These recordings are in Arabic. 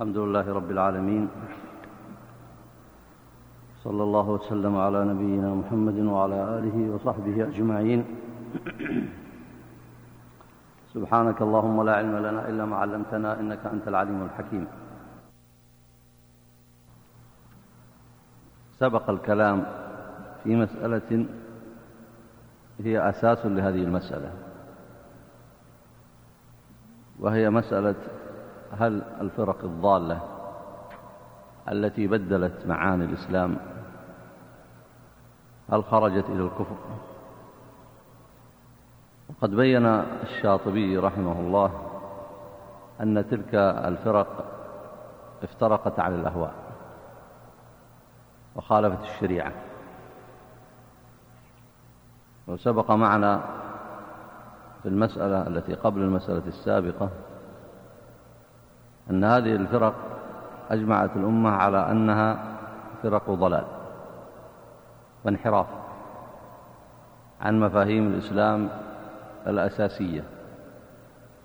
الحمد لله رب العالمين. صلى الله وسلم على نبينا محمد وعلى آله وصحبه أجمعين. سبحانك اللهم لا علم لنا إلا ما علمتنا إنك أنت العليم الحكيم. سبق الكلام في مسألة هي أساس لهذه المسألة وهي مسألة هل الفرق الضالة التي بدلت معاني الإسلام هل خرجت إلى الكفر؟ وقد بين الشاطبي رحمه الله أن تلك الفرق افترقت على الأهواء وخالفت الشريعة. وسبق معنا في المسألة التي قبل المسألة السابقة أن هذه الفرق أجمعت الأمة على أنها فرق ضلال وانحراف عن مفاهيم الإسلام الأساسية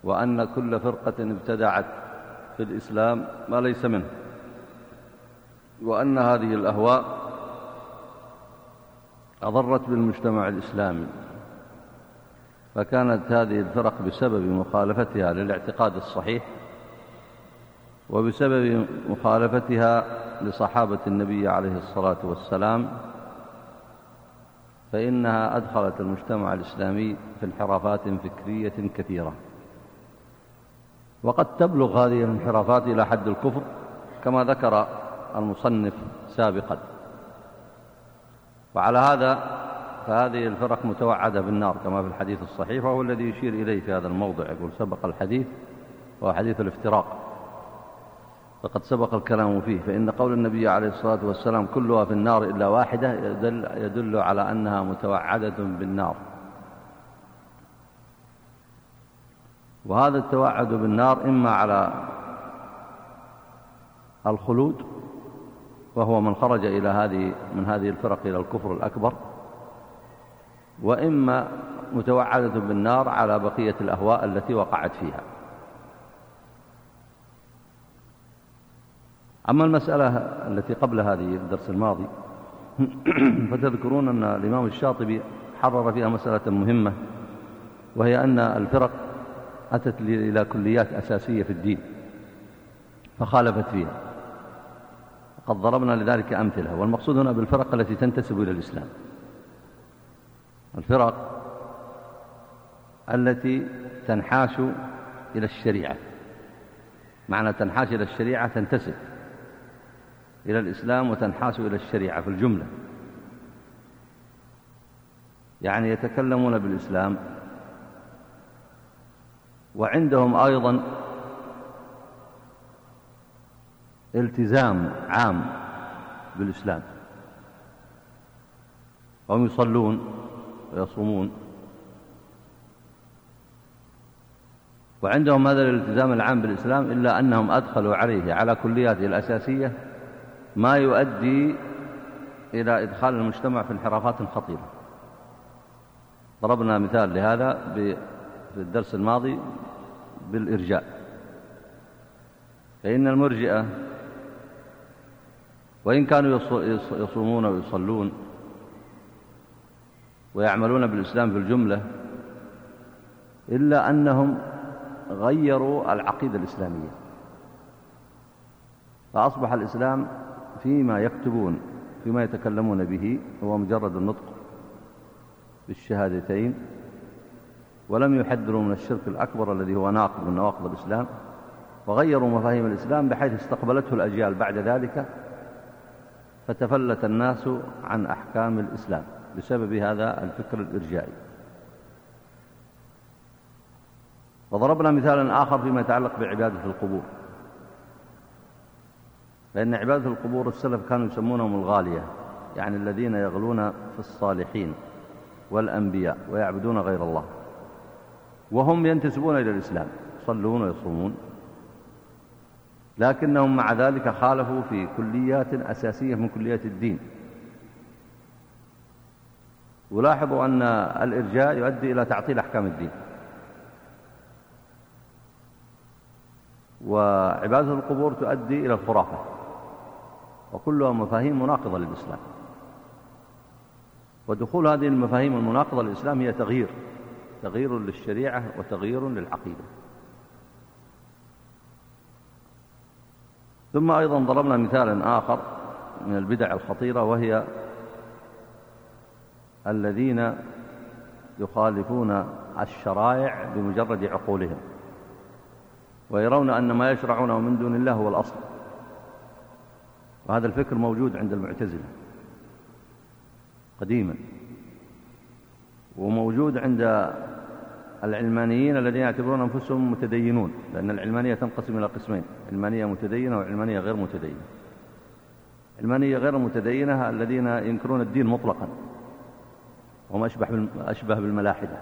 وأن كل فرقة ابتدعت في الإسلام ما ليس منه وأن هذه الأهواء أضرت بالمجتمع الإسلامي فكانت هذه الفرق بسبب مخالفتها للاعتقاد الصحيح وبسبب مخالفتها لصحابة النبي عليه الصلاة والسلام فإنها أدخلت المجتمع الإسلامي في انحرافات فكرية كثيرة. وقد تبلغ هذه الانحرافات إلى حد الكفر كما ذكر المصنف سابقا. وعلى هذا فهذه الفرق متوعدة بالنار كما في الحديث الصحيح وهو الذي يشير إليه في هذا الموضع يقول سبق الحديث وهو حديث الافتراق. فقد سبق الكلام فيه. فإن قول النبي عليه الصلاة والسلام كلها في النار إلا واحدة يدل, يدل على أنها متوعدة بالنار. وهذا التوعد بالنار إما على الخلود وهو من خرج إلى هذه من هذه الفرق إلى الكفر الأكبر وإما متوعدة بالنار على بقية الأهواء التي وقعت فيها. أما المسألة التي قبل هذه الدرس الماضي فتذكرون أن الإمام الشاطبي حرر فيها مسألة مهمة وهي أن الفرق أتت إلى كليات أساسية في الدين فخالفت فيها. قد ضربنا لذلك أمثلة والمقصود هنا بالفرق التي تنتسب إلى الإسلام. الفرق التي تنحاش إلى الشريعة. معنى تنحاش إلى الشريعة تنتسب. إلى الإسلام وتنحاس إلى الشريعة في الجملة. يعني يتكلمون بالإسلام. وعندهم أيضا التزام عام بالإسلام. وهم يصلون ويصومون. وعندهم هذا الالتزام العام بالإسلام إلا أنهم أدخلوا عليه على كلياته الأساسية ما يؤدي إلى إدخال المجتمع في انحرافات خطيرة. ضربنا مثال لهذا في الدرس الماضي بالإرجاء. فإن المرجئة وإن كانوا يصومون ويصلون ويعملون بالإسلام في الجملة إلا أنهم غيروا العقيدة الإسلامية. فأصبح الإسلام فيما يكتبون فيما يتكلمون به هو مجرد النطق بالشهادتين ولم يحذروا من الشرك الأكبر الذي هو ناقض من نواقض الإسلام وغيروا مفاهيم الإسلام بحيث استقبلته الأجيال بعد ذلك فتفلت الناس عن أحكام الإسلام بسبب هذا الفكر الإرجائي. وضربنا مثالا آخر فيما يتعلق بعبادة القبور. فإن عبادة القبور السلف كانوا يسمونهم الغالية يعني الذين يغلون في الصالحين والأنبياء ويعبدون غير الله. وهم ينتسبون إلى الإسلام يصلون ويصومون. لكنهم مع ذلك خالفوا في كليات أساسية من كليات الدين. ولاحظوا أن الإرجاء يؤدي إلى تعطيل أحكام الدين. وعبادة القبور تؤدي إلى الخرافة. وكلها مفاهيم مناقضة للإسلام. ودخول هذه المفاهيم المناقضة للإسلام هي تغيير تغيير للشريعة وتغيير للعقيدة. ثم أيضا ضربنا مثالا آخر من البدع الخطيرة وهي الذين يخالفون الشرائع بمجرد عقولهم ويرون أن ما يشرعونه من دون الله هو الأصل. وهذا الفكر موجود عند المعتزلة قديما وموجود عند العلمانيين الذين يعتبرون أنفسهم متدينون لأن العلمانية تنقسم إلى قسمين علمانية متدينة وعلمانية غير متدينة. علمانية غير متدينة الذين ينكرون الدين مطلقا وهم أشبه, أشبه بالملاحدة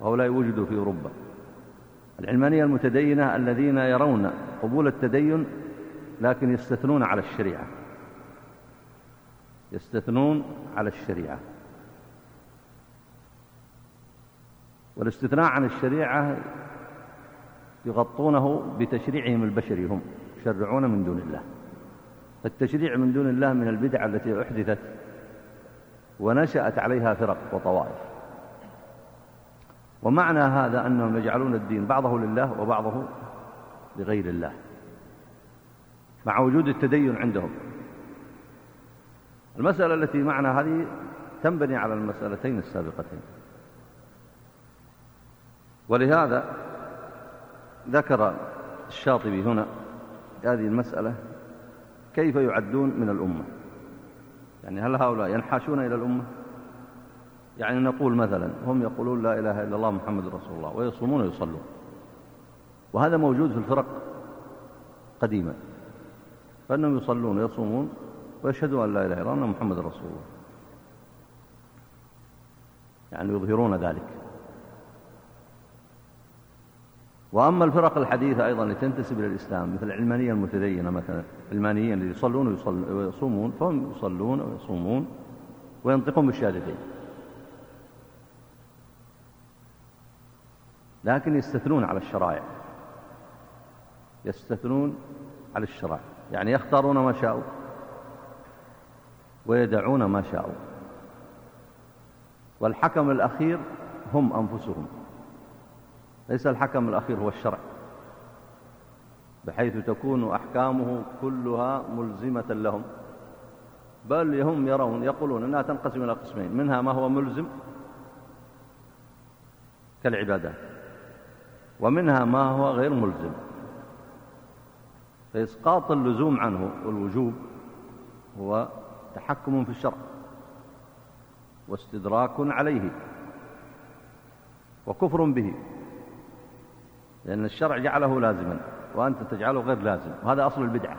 وهؤلاء وجدوا في أوروبا. العلمانية المتدينة الذين يرون قبول التدين لكن يستثنون على الشريعة. يستثنون على الشريعة. والاستثناء عن الشريعة يغطونه بتشريعهم البشري هم يشرعون من دون الله. فالتشريع من دون الله من البدع التي أحدثت ونشأت عليها فرق وطوائف. ومعنى هذا أنهم يجعلون الدين بعضه لله وبعضه لغير الله. مع وجود التدين عندهم. المسألة التي معنا هذه تنبني على المسألتين السابقتين. ولهذا ذكر الشاطبي هنا هذه المسألة كيف يعدون من الأمة. يعني هل هؤلاء ينحاشون إلى الأمة؟ يعني نقول مثلا هم يقولون لا إله إلا الله محمد رسول الله ويصومون ويصلون. وهذا موجود في الفرق قديما. فأنهم يصلون ويصومون ويشهدوا أن لا إله إلا الله محمد رسول الله. يعني يظهرون ذلك. وأما الفرق الحديثة أيضا التي تنتسب إلى الإسلام مثل العلمانية المتدينة مثلا العلمانيين اللي يصلون ويصومون فهم يصلون ويصومون وينطقون بالشهادتين. لكن يستثنون على الشرائع. يستثنون على الشرائع. يعني يختارون ما شاءوا ويدعون ما شاءوا والحكم الأخير هم أنفسهم ليس الحكم الأخير هو الشرع بحيث تكون أحكامه كلها ملزمة لهم بل هم يرون يقولون أنها تنقسم إلى قسمين منها ما هو ملزم كالعبادات ومنها ما هو غير ملزم فإسقاط اللزوم عنه والوجوب هو تحكم في الشرع واستدراك عليه وكفر به لأن الشرع جعله لازما وأنت تجعله غير لازم وهذا أصل البدعة.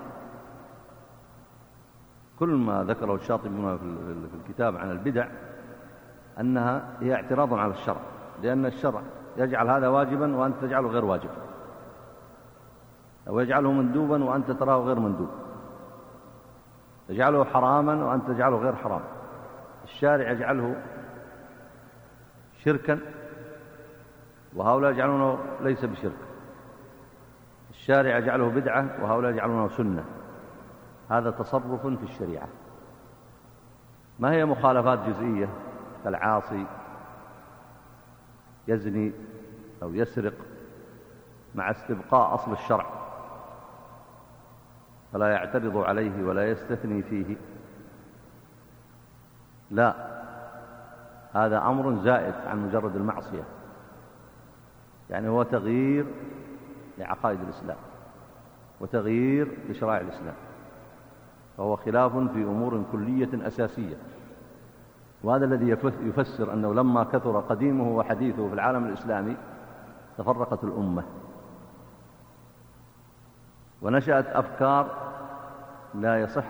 كل ما ذكره الشاطبي في الكتاب عن البدع أنها هي اعتراض على الشرع لأن الشرع يجعل هذا واجبا وأنت تجعله غير واجب. أو يجعله مندوبا وأنت تراه غير مندوب. يجعله حراما وأنت تجعله غير حرام. الشارع يجعله شركا وهؤلاء يجعلونه ليس بشرك. الشارع يجعله بدعة وهؤلاء يجعلونه سنة. هذا تصرف في الشريعة. ما هي مخالفات جزئية؟ كالعاصي يزني أو يسرق مع استبقاء أصل الشرع. فلا يعترض عليه ولا يستثني فيه. لا. هذا أمر زائد عن مجرد المعصية. يعني هو تغيير لعقائد الإسلام وتغيير لشرائع الإسلام. فهو خلاف في أمور كلية أساسية. وهذا الذي يفسر أنه لما كثر قديمه وحديثه في العالم الإسلامي تفرقت الأمة. ونشأت أفكار لا يصح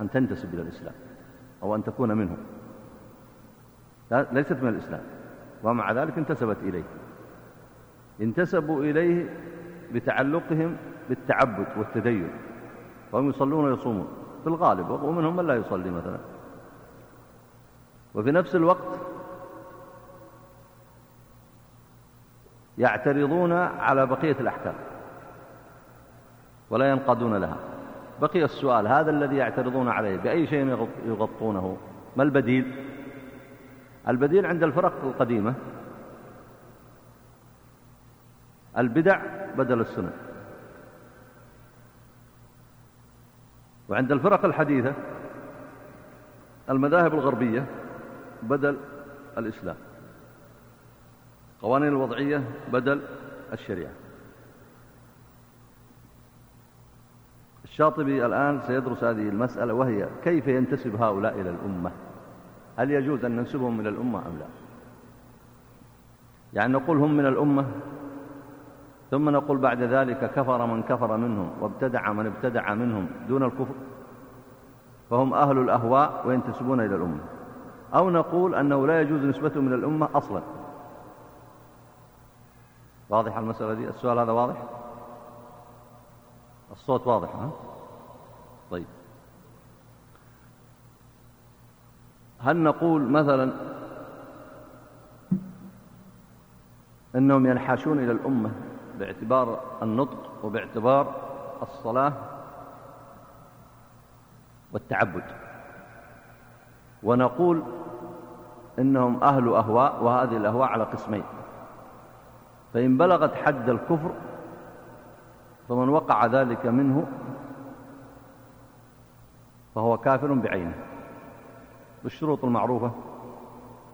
أن تنتسب إلى الإسلام أو أن تكون منه ليست من الإسلام. ومع ذلك انتسبت إليه. انتسبوا إليه بتعلقهم بالتعبد والتدين. وهم يصلون ويصومون في الغالب ومنهم من لا يصلي مثلا. وفي نفس الوقت يعترضون على بقية الأحكام. ولا ينقادون لها. بقي السؤال هذا الذي يعترضون عليه بأي شيء يغطونه؟ ما البديل؟ البديل عند الفرق القديمة البدع بدل السنة. وعند الفرق الحديثة المذاهب الغربية بدل الإسلام. قوانين الوضعية بدل الشريعة. الشاطبي الآن سيدرس هذه المسألة وهي كيف ينتسب هؤلاء إلى الأمة؟ هل يجوز أن ننسبهم إلى الأمة أم لا؟ يعني نقول هم من الأمة ثم نقول بعد ذلك كفر من كفر منهم وابتدع من ابتدع منهم دون الكفر فهم أهل الأهواء وينتسبون إلى الأمة. أو نقول أنه لا يجوز نسبتهم إلى الأمة أصلا. واضح المسألة دي؟ السؤال هذا واضح؟ الصوت واضح ها؟ طيب. هل نقول مثلا أنهم ينحاشون إلى الأمة باعتبار النطق وباعتبار الصلاة والتعبد؟ ونقول إنهم أهل أهواء وهذه الأهواء على قسمين. فإن بلغت حد الكفر فمن وقع ذلك منه فهو كافر بعينه. بالشروط المعروفة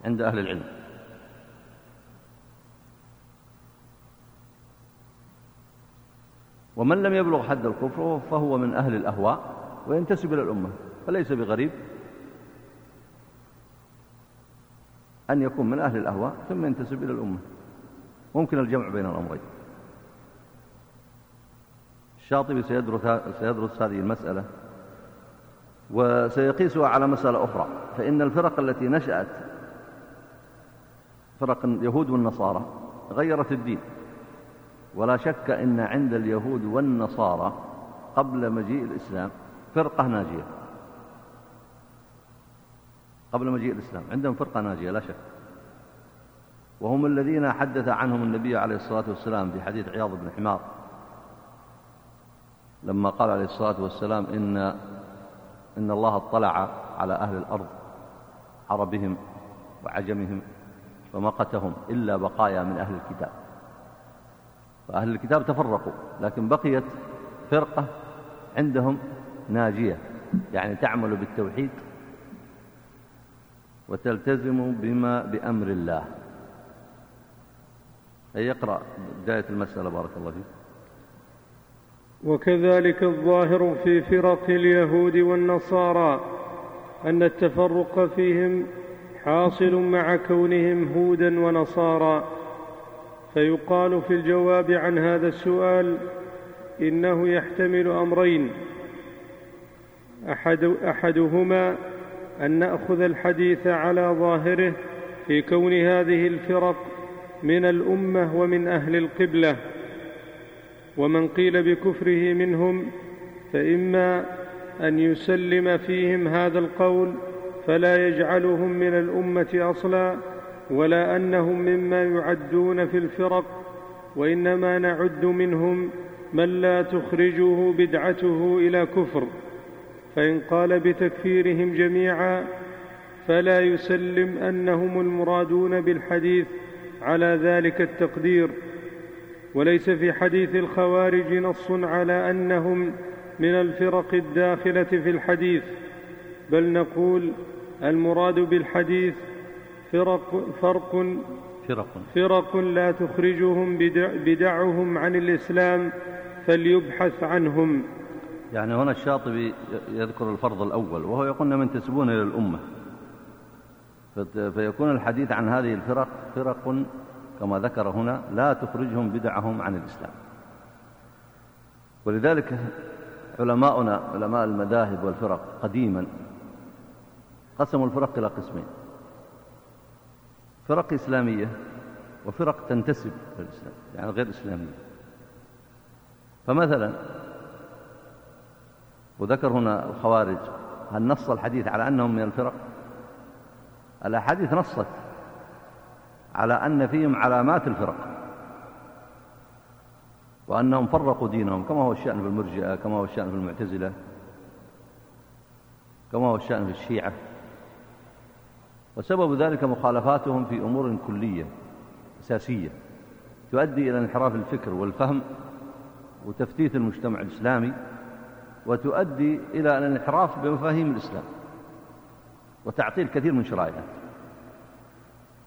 عند أهل العلم. ومن لم يبلغ حد الكفر فهو من أهل الأهواء وينتسب إلى الأمة فليس بغريب أن يكون من أهل الأهواء ثم ينتسب إلى الأمة. ممكن الجمع بين الأمرين. الشاطبي سيدرس, سيدرس هذه المسألة وسيقيسها على مسألة أخرى فإن الفرق التي نشأت فرق اليهود والنصارى غيرت الدين. ولا شك أن عند اليهود والنصارى قبل مجيء الإسلام فرقة ناجية. قبل مجيء الإسلام عندهم فرقة ناجية لا شك. وهم الذين حدث عنهم النبي عليه الصلاة والسلام في حديث عياض بن حمار لما قال عليه الصلاة والسلام إن, إن الله اطلع على أهل الأرض عربهم وعجمهم فمقتهم إلا بقايا من أهل الكتاب. فأهل الكتاب تفرقوا لكن بقيت فرقة عندهم ناجية يعني تعمل بالتوحيد وتلتزم بما بأمر الله. أي يقرأ بداية المسألة بارك الله فيك. وكذلك الظاهر في فرق اليهود والنصارى أن التفرق فيهم حاصل مع كونهم هودا ونصارى. فيقال في الجواب عن هذا السؤال إنه يحتمل أمرين. أحد أحدهما أن نأخذ الحديث على ظاهره في كون هذه الفرق من الأمة ومن أهل القبلة. ومن قيل بكفره منهم فإما أن يسلم فيهم هذا القول فلا يجعلهم من الأمة أصلا ولا أنهم مما يعدون في الفرق وإنما نعد منهم من لا تخرجه بدعته إلى كفر فإن قال بتكفيرهم جميعا فلا يسلم أنهم المرادون بالحديث على ذلك التقدير وليس في حديث الخوارج نص على أنهم من الفرق الداخلة في الحديث بل نقول المراد بالحديث فرق فرق فرق, فرق لا تخرجهم بدع بدعهم عن الإسلام فليبحث عنهم. يعني هنا الشاطبي يذكر الفرض الأول وهو يقول من تسبون إلى الأمة. فيكون الحديث عن هذه الفرق فرق كما ذكر هنا لا تخرجهم بدعهم عن الإسلام. ولذلك علماؤنا علماء المذاهب والفرق قديما قسموا الفرق إلى قسمين. فرق إسلامية وفرق تنتسب للإسلام يعني غير إسلامية. فمثلا وذكر هنا الخوارج هل نص الحديث على أنهم من الفرق؟ الأحاديث نصت على أن فيهم علامات الفرق. وأنهم فرقوا دينهم كما هو الشأن في المرجئة كما هو الشأن في المعتزلة كما هو الشأن في الشيعة. وسبب ذلك مخالفاتهم في أمور كلية أساسية تؤدي إلى انحراف الفكر والفهم وتفتيت المجتمع الإسلامي وتؤدي إلى الانحراف بمفاهيم الإسلام وتعطيل كثير من شرائعه.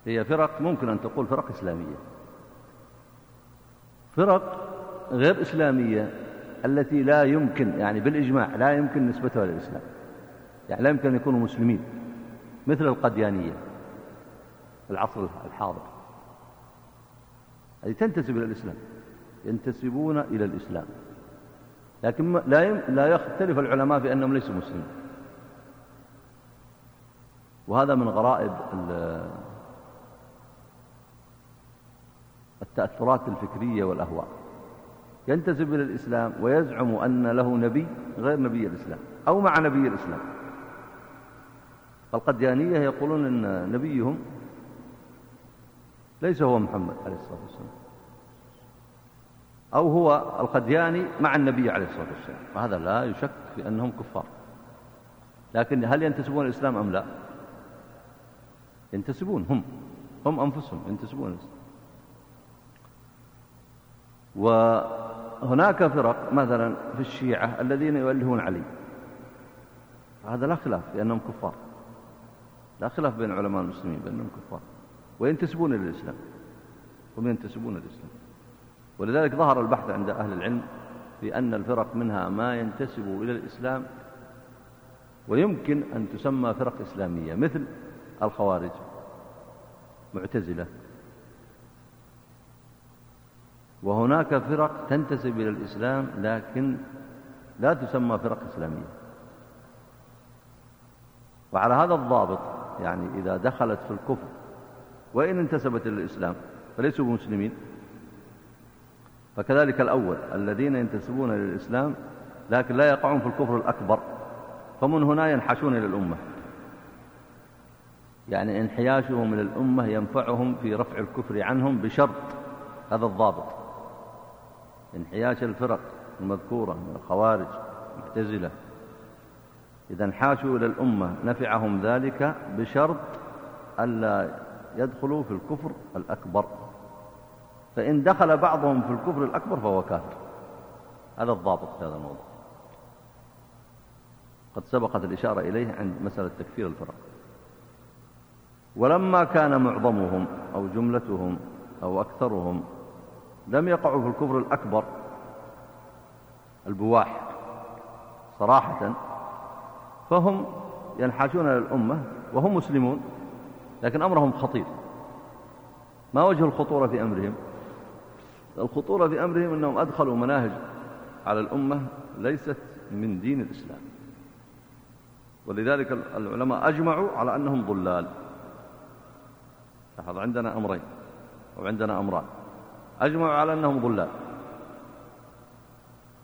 هي فرق ممكن أن تقول فرق إسلامية. فرق غير إسلامية التي لا يمكن يعني بالإجماع لا يمكن نسبتها للإسلام يعني لا يمكن أن يكونوا مسلمين مثل القديانية العصر الحاضر. هذه تنتسب إلى الإسلام ينتسبون إلى الإسلام. لكن لا لا يختلف العلماء في أنهم ليسوا مسلمين. وهذا من غرائب التأثرات الفكرية والأهواء. ينتسب إلى الإسلام ويزعم أن له نبي غير نبي الإسلام أو مع نبي الإسلام. القديانية يقولون أن نبيهم ليس هو محمد عليه الصلاة والسلام. أو هو القدياني مع النبي عليه الصلاة والسلام. وهذا لا يشك في أنهم كفار. لكن هل ينتسبون الإسلام أم لا؟ ينتسبون هم. هم أنفسهم ينتسبون الإسلام. وهناك فرق مثلا في الشيعة الذين يؤلهون علي. هذا لا خلاف لأنهم كفار. لا خلاف بين علماء المسلمين بأنهم كفار. وينتسبون إلى الإسلام؟ هم ينتسبون الإسلام. ولذلك ظهر البحث عند أهل العلم في أن الفرق منها ما ينتسب إلى الإسلام ويمكن أن تسمى فرق إسلامية مثل الخوارج معتزلة وهناك فرق تنتسب إلى الإسلام لكن لا تسمى فرق إسلامية. وعلى هذا الضابط يعني إذا دخلت في الكفر وإن انتسبت إلى الإسلام فليسوا مسلمين. فكذلك الأول الذين ينتسبون للإسلام لكن لا يقعون في الكفر الأكبر فمن هنا ينحشون إلى الأمة. يعني انحياشهم إلى الأمة ينفعهم في رفع الكفر عنهم بشرط هذا الضابط. انحياش الفرق المذكورة من الخوارج المعتزلة. إذا انحاشوا إلى الأمة نفعهم ذلك بشرط ألا يدخلوا في الكفر الأكبر. فإن دخل بعضهم في الكفر الأكبر فهو كافر. هذا الضابط في هذا الموضوع. قد سبقت الإشارة إليه عند مسألة تكفير الفرق. ولما كان معظمهم أو جملتهم أو أكثرهم لم يقعوا في الكفر الأكبر البواح صراحة فهم ينحاشون للأمة وهم مسلمون لكن أمرهم خطير. ما وجه الخطورة في أمرهم؟ الخطورة في أمرهم أنهم أدخلوا مناهج على الأمة ليست من دين الإسلام. ولذلك العلماء أجمعوا على أنهم ضلال. لاحظ عندنا أمرين وعندنا أمران. أجمعوا على أنهم ضلال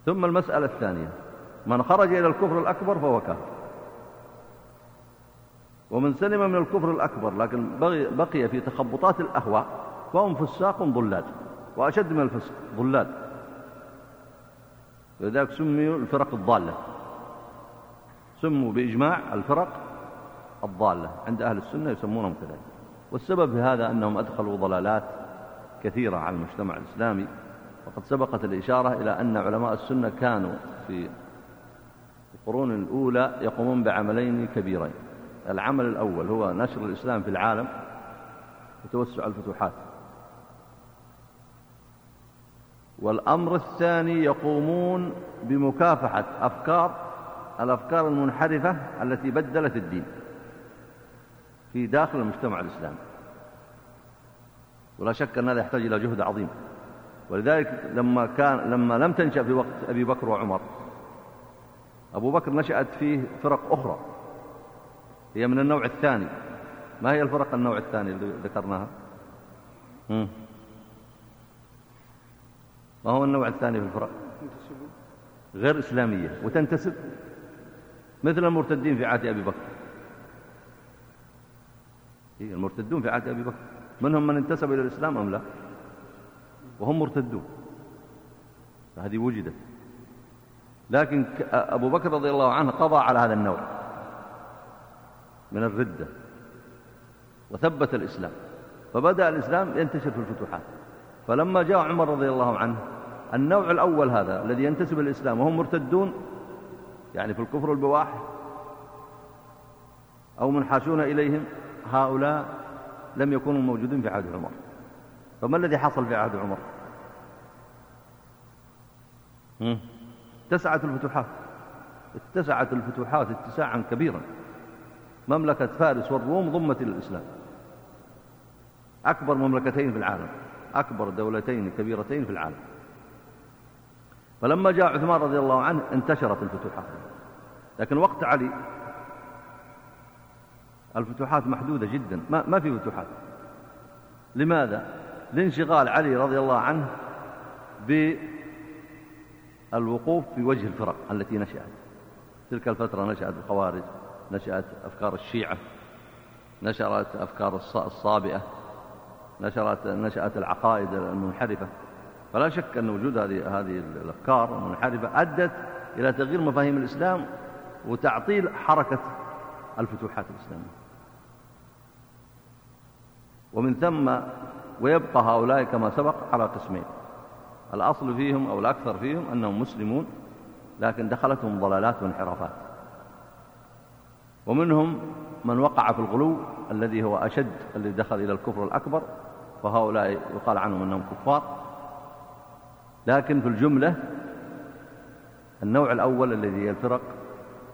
ثم المسألة الثانية. من خرج إلى الكفر الأكبر فهو كافر. ومن سلم من الكفر الأكبر لكن بقي في تخبطات الأهواء فهم فساق ضلال وأشد من الفسق ضلال. ولذلك سميوا الفرق الضالة. سموا بإجماع الفرق الضالة. عند أهل السنة يسمونهم كذلك. والسبب في هذا أنهم أدخلوا ضلالات كثيرة على المجتمع الإسلامي وقد سبقت الإشارة إلى أن علماء السنة كانوا في القرون الأولى يقومون بعملين كبيرين. العمل الأول هو نشر الإسلام في العالم وتوسع الفتوحات. والأمر الثاني يقومون بمكافحة أفكار الأفكار المنحرفة التي بدلت الدين في داخل المجتمع الإسلامي. ولا شك أن هذا يحتاج إلى جهد عظيم. ولذلك لما, كان لما لم تنشأ في وقت أبي بكر وعمر أبو بكر نشأت فيه فرق أخرى. هي من النوع الثاني. ما هي الفرق النوع الثاني اللي ذكرناها؟ ما هو النوع الثاني في الفرق؟ غير إسلامية. وتنتسب مثل المرتدين في عهد أبي بكر. هي المرتدون في عهد أبي بكر. منهم من انتسب إلى الإسلام أم لا؟ وهم مرتدون. هذه وجدت. لكن أبو بكر رضي الله عنه قضى على هذا النوع من الردة وثبت الإسلام. فبدأ الإسلام ينتشر في الفتوحات. فلما جاء عمر رضي الله عنه النوع الأول هذا الذي ينتسب الإسلام وهم مرتدون يعني في الكفر البواح أو منحاشون إليهم هؤلاء لم يكونوا موجودين في عهد عمر. فما الذي حصل في عهد عمر؟ اتسعت الفتوحات. اتسعت الفتوحات اتساعا كبيرا. مملكة فارس والروم ضمت إلى الإسلام. أكبر مملكتين في العالم. أكبر دولتين كبيرتين في العالم. فلما جاء عثمان رضي الله عنه انتشرت الفتوحات. لكن وقت علي الفتوحات محدودة جدا. ما, ما في فتوحات. لماذا؟ لانشغال علي رضي الله عنه بالوقوف في وجه الفرق التي نشأت. تلك الفترة نشأت الخوارج نشأت أفكار الشيعة نشرت أفكار الصابئة نشرت نشأت العقائد المنحرفة. فلا شك أن وجود هذه هذه الأفكار المنحرفة أدت إلى تغيير مفاهيم الإسلام وتعطيل حركة الفتوحات الإسلامية. ومن ثم ويبقى هؤلاء كما سبق على قسمين. الأصل فيهم أو الأكثر فيهم أنهم مسلمون لكن دخلتهم ضلالات وانحرافات. ومنهم من وقع في الغلو الذي هو أشد الذي دخل إلى الكفر الأكبر فهؤلاء يقال عنهم أنهم كفار. لكن في الجملة النوع الأول الذي هي الفرق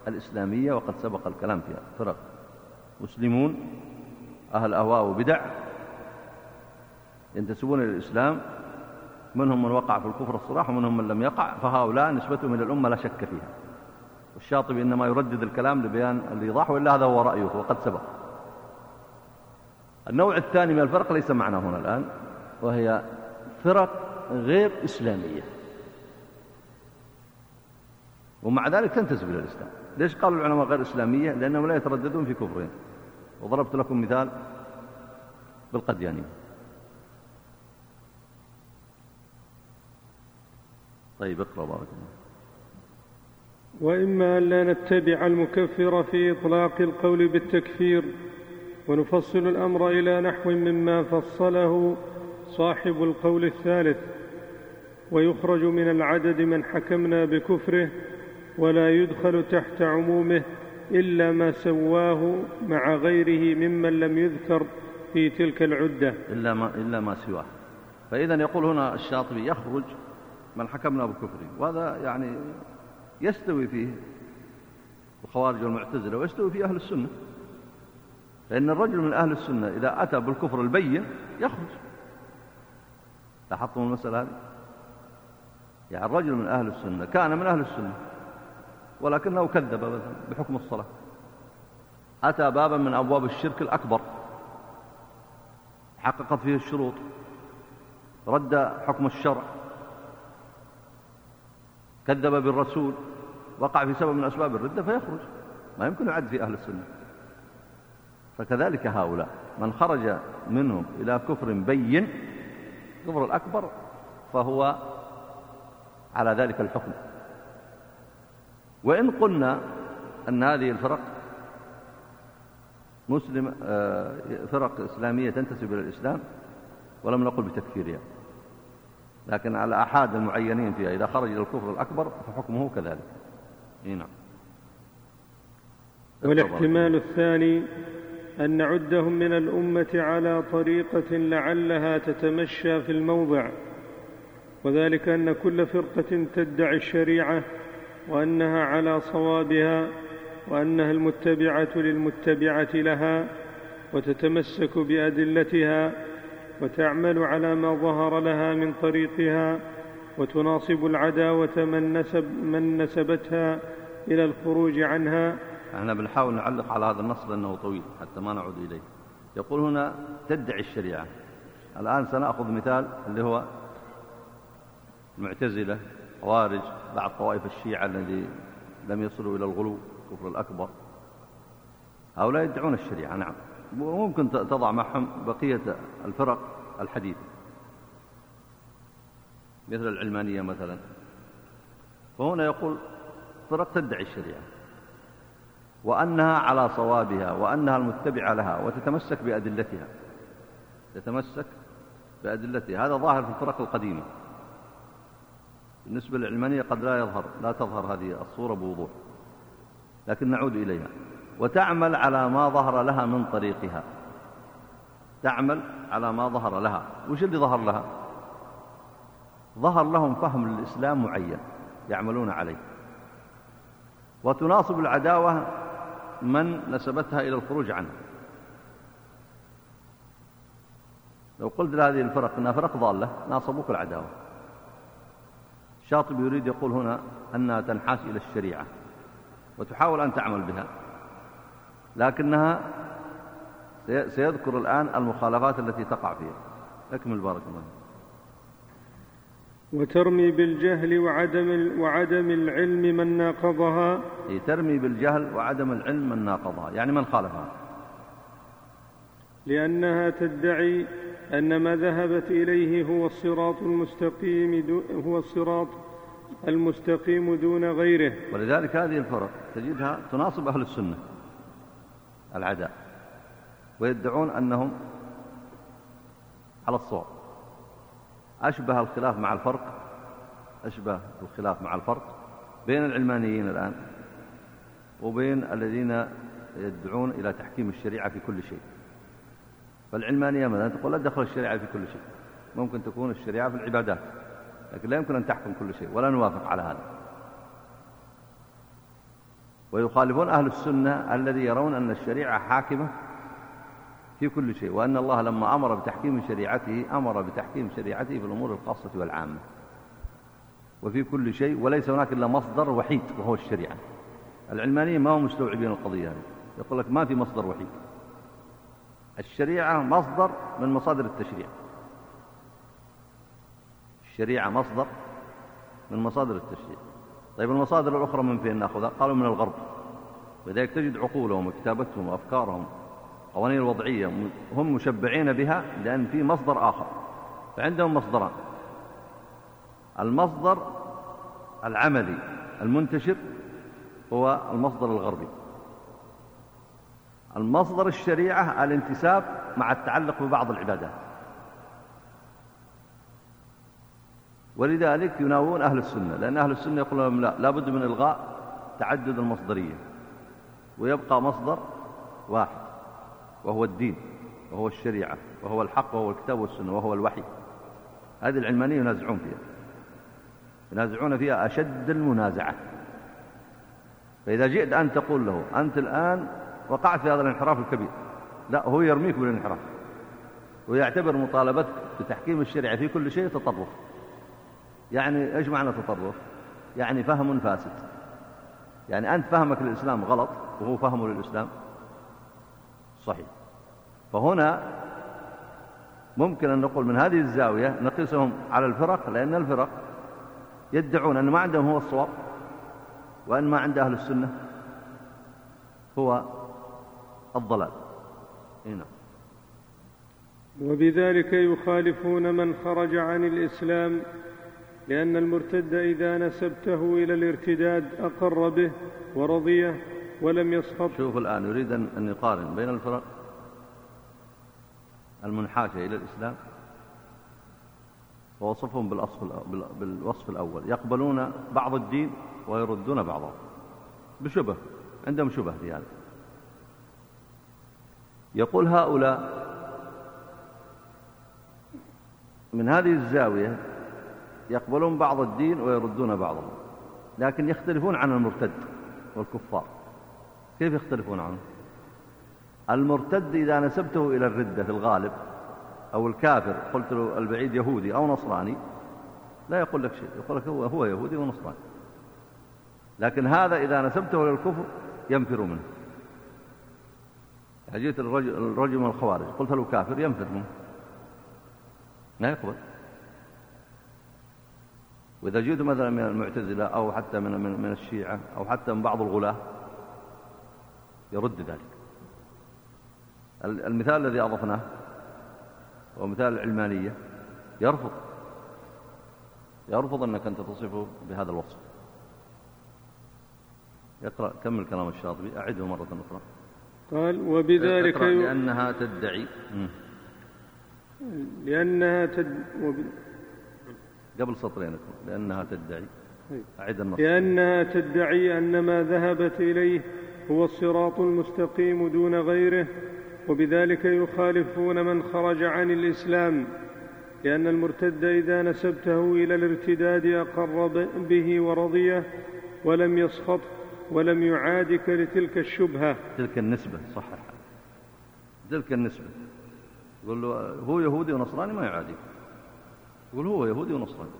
الإسلامية وقد سبق الكلام فيها. فرق مسلمون أهل أهواء وبدع ينتسبون إلى الإسلام منهم من وقع في الكفر الصراح ومنهم من لم يقع فهؤلاء نسبتهم إلى الأمة لا شك فيها. والشاطبي إنما يردد الكلام لبيان الإيضاح وإلا هذا هو رأيه وقد سبق. النوع الثاني من الفرق ليس معنا هنا الآن وهي فرق غير إسلامية. ومع ذلك تنتسب إلى الإسلام. ليش قالوا العلماء غير إسلامية؟ لأنهم لا يترددون في كفرهم. وضربت لكم مثال بالقديانية طيب اقرأ بارك الله وإما أن لا نتبع المكفر في إطلاق القول بالتكفير ونفصل الأمر إلى نحو مما فصله صاحب القول الثالث ويخرج من العدد من حكمنا بكفره ولا يدخل تحت عمومه إلا ما سواه مع غيره ممن لم يذكر في تلك العدة. إلا ما, إلا ما سواه. فإذا يقول هنا الشاطبي يخرج من حكمنا بكفره. وهذا يعني يستوي فيه الخوارج والمعتزلة ويستوي فيه أهل السنة. لأن الرجل من أهل السنة إذا أتى بالكفر البين يخرج. لاحظتم المسألة هذه؟ يعني الرجل من أهل السنة كان من أهل السنة ولكنه كذب بحكم الصلاة. أتى بابا من أبواب الشرك الأكبر. حققت فيه الشروط. رد حكم الشرع. كذب بالرسول وقع في سبب من أسباب الردة فيخرج. ما يمكن يعد في أهل السنة. فكذلك هؤلاء من خرج منهم إلى كفر بين كفر الأكبر فهو على ذلك الحكم. وإن قلنا أن هذه الفرق مسلم آه، فرق إسلامية تنتسب إلى الإسلام ولم نقل بتكفيرها. لكن على أحد المعينين فيها إذا خرج إلى الكفر الأكبر فحكمه كذلك. نعم. والاحتمال الثاني أن نعدهم من الأمة على طريقة لعلها تتمشى في الموضع وذلك أن كل فرقة تدعي الشريعة وأنها على صوابها وأنها المتبعة للمتبعة لها وتتمسك بأدلتها وتعمل على ما ظهر لها من طريقها وتناصب العداوة من, نسب من نسبتها إلى الخروج عنها. إحنا بنحاول نعلق على هذا النص لأنه طويل حتى ما نعود إليه. يقول هنا تدعي الشريعة. الآن سنأخذ مثال اللي هو المعتزلة خوارج بعض طوائف الشيعة الذي لم يصلوا إلى الغلو الكفر الأكبر. هؤلاء يدعون الشريعة نعم. وممكن تضع معهم بقية الفرق الحديثة. مثل العلمانية مثلا. فهنا يقول فرق تدعي الشريعة. وأنها على صوابها وأنها المتبعة لها وتتمسك بأدلتها. تتمسك بأدلتها. هذا ظاهر في الفرق القديمة. بالنسبة للعلمانية قد لا يظهر لا تظهر هذه الصورة بوضوح. لكن نعود إليها. وتعمل على ما ظهر لها من طريقها. تعمل على ما ظهر لها. وش اللي ظهر لها؟ ظهر لهم فهم للإسلام معين يعملون عليه. وتناصب العداوة من نسبتها إلى الخروج عنه. لو قلت لهذه الفرق أنها فرق ضالة ناصبوك العداوة. الشاطبي يريد يقول هنا أنها تنحاس إلى الشريعة وتحاول أن تعمل بها. لكنها سيذكر الآن المخالفات التي تقع فيها. أكمل بارك الله وترمي بالجهل وعدم وعدم العلم من ناقضها. ترمي بالجهل وعدم العلم من ناقضها. يعني من خالفها؟ لأنها تدعي أن ما ذهبت إليه هو الصراط المستقيم هو الصراط المستقيم دون غيره. ولذلك هذه الفرق تجدها تناصب أهل السنة. العداء ويدعون أنهم على الصواب. أشبه الخلاف مع الفرق أشبه الخلاف مع الفرق بين العلمانيين الآن وبين الذين يدعون إلى تحكيم الشريعة في كل شيء. فالعلمانية مثلا تقول لا دخل الشريعة في كل شيء ممكن تكون الشريعة في العبادات لكن لا يمكن أن تحكم كل شيء ولا نوافق على هذا. ويخالفون أهل السنة الذي يرون أن الشريعة حاكمة في كل شيء وأن الله لما أمر بتحكيم شريعته أمر بتحكيم شريعته في الأمور الخاصة والعامة. وفي كل شيء وليس هناك إلا مصدر وحيد وهو الشريعة. العلمانيين ما هم مستوعبين القضية هذه. يقول لك ما في مصدر وحيد. الشريعة مصدر من مصادر التشريع. الشريعة مصدر من مصادر التشريع. طيب المصادر الأخرى من فين نأخذها؟ قالوا من الغرب. ولذلك تجد عقولهم وكتابتهم وأفكارهم قوانين الوضعية هم مشبعين بها لأن في مصدر آخر فعندهم مصدران. المصدر العملي المنتشر هو المصدر الغربي. المصدر الشريعة الانتساب مع التعلق ببعض العبادات. ولذلك يناوون أهل السنة لأن أهل السنة يقولون لا لابد من إلغاء تعدد المصدرية ويبقى مصدر واحد وهو الدين وهو الشريعة وهو الحق وهو الكتاب والسنة وهو الوحي. هذه العلمانية ينازعون فيها ينازعون فيها أشد المنازعة. فإذا جئت أن تقول له أنت الآن وقعت في هذا الانحراف الكبير لا هو يرميك بالانحراف ويعتبر مطالبتك بتحكيم الشريعة في كل شيء تطرف. يعني إيش معنى تطرف؟ يعني فهم فاسد. يعني أنت فهمك للإسلام غلط وهو فهمه للإسلام صحيح. فهنا ممكن أن نقول من هذه الزاوية نقيسهم على الفرق لأن الفرق يدعون أن ما عندهم هو الصواب وأن ما عند أهل السنة هو الضلال. هنا وبذلك يخالفون من خرج عن الإسلام لأن المرتد إذا نسبته إلى الارتداد أقر به ورضيه ولم يسقط. شوف الآن يريد أن يقارن بين الفرق المنحاشة إلى الإسلام ووصفهم بالوصف, بالوصف الأول. يقبلون بعض الدين ويردون بعضه بشبه عندهم شبه في هذا يقول هؤلاء من هذه الزاوية يقبلون بعض الدين ويردون بعضه لكن يختلفون عن المرتد والكفار. كيف يختلفون عنه؟ المرتد إذا نسبته إلى الردة في الغالب أو الكافر قلت له البعيد يهودي أو نصراني لا يقول لك شيء يقول لك هو, هو يهودي ونصراني. لكن هذا إذا نسبته إلى الكفر ينفر منه. جئت الرجل, الرجل من الخوارج قلت له كافر ينفر منه. لا يقبل. وإذا جئت مثلا من المعتزلة أو حتى من, من, من الشيعة أو حتى من بعض الغلاة يرد ذلك. المثال الذي أضفناه هو مثال العلمانية. يرفض. يرفض أنك أنت تصفه بهذا الوصف. يقرأ كمل كلام الشاطبي أعده مرة أخرى. قال وبذلك لأنها تدعي. لأنها تد... قبل سطرين لأنها تدعي. طيب. أعد النص لأنها تدعي أن ما ذهبت إليه هو الصراط المستقيم دون غيره وبذلك يخالفون من خرج عن الإسلام. لأن المرتد إذا نسبته إلى الارتداد أقر به ورضيه ولم يسخط ولم يعادك لتلك الشبهة. تلك النسبة صحح تلك النسبة. يقول له هو يهودي ونصراني ما يعاديك. يقول هو يهودي ونصراني.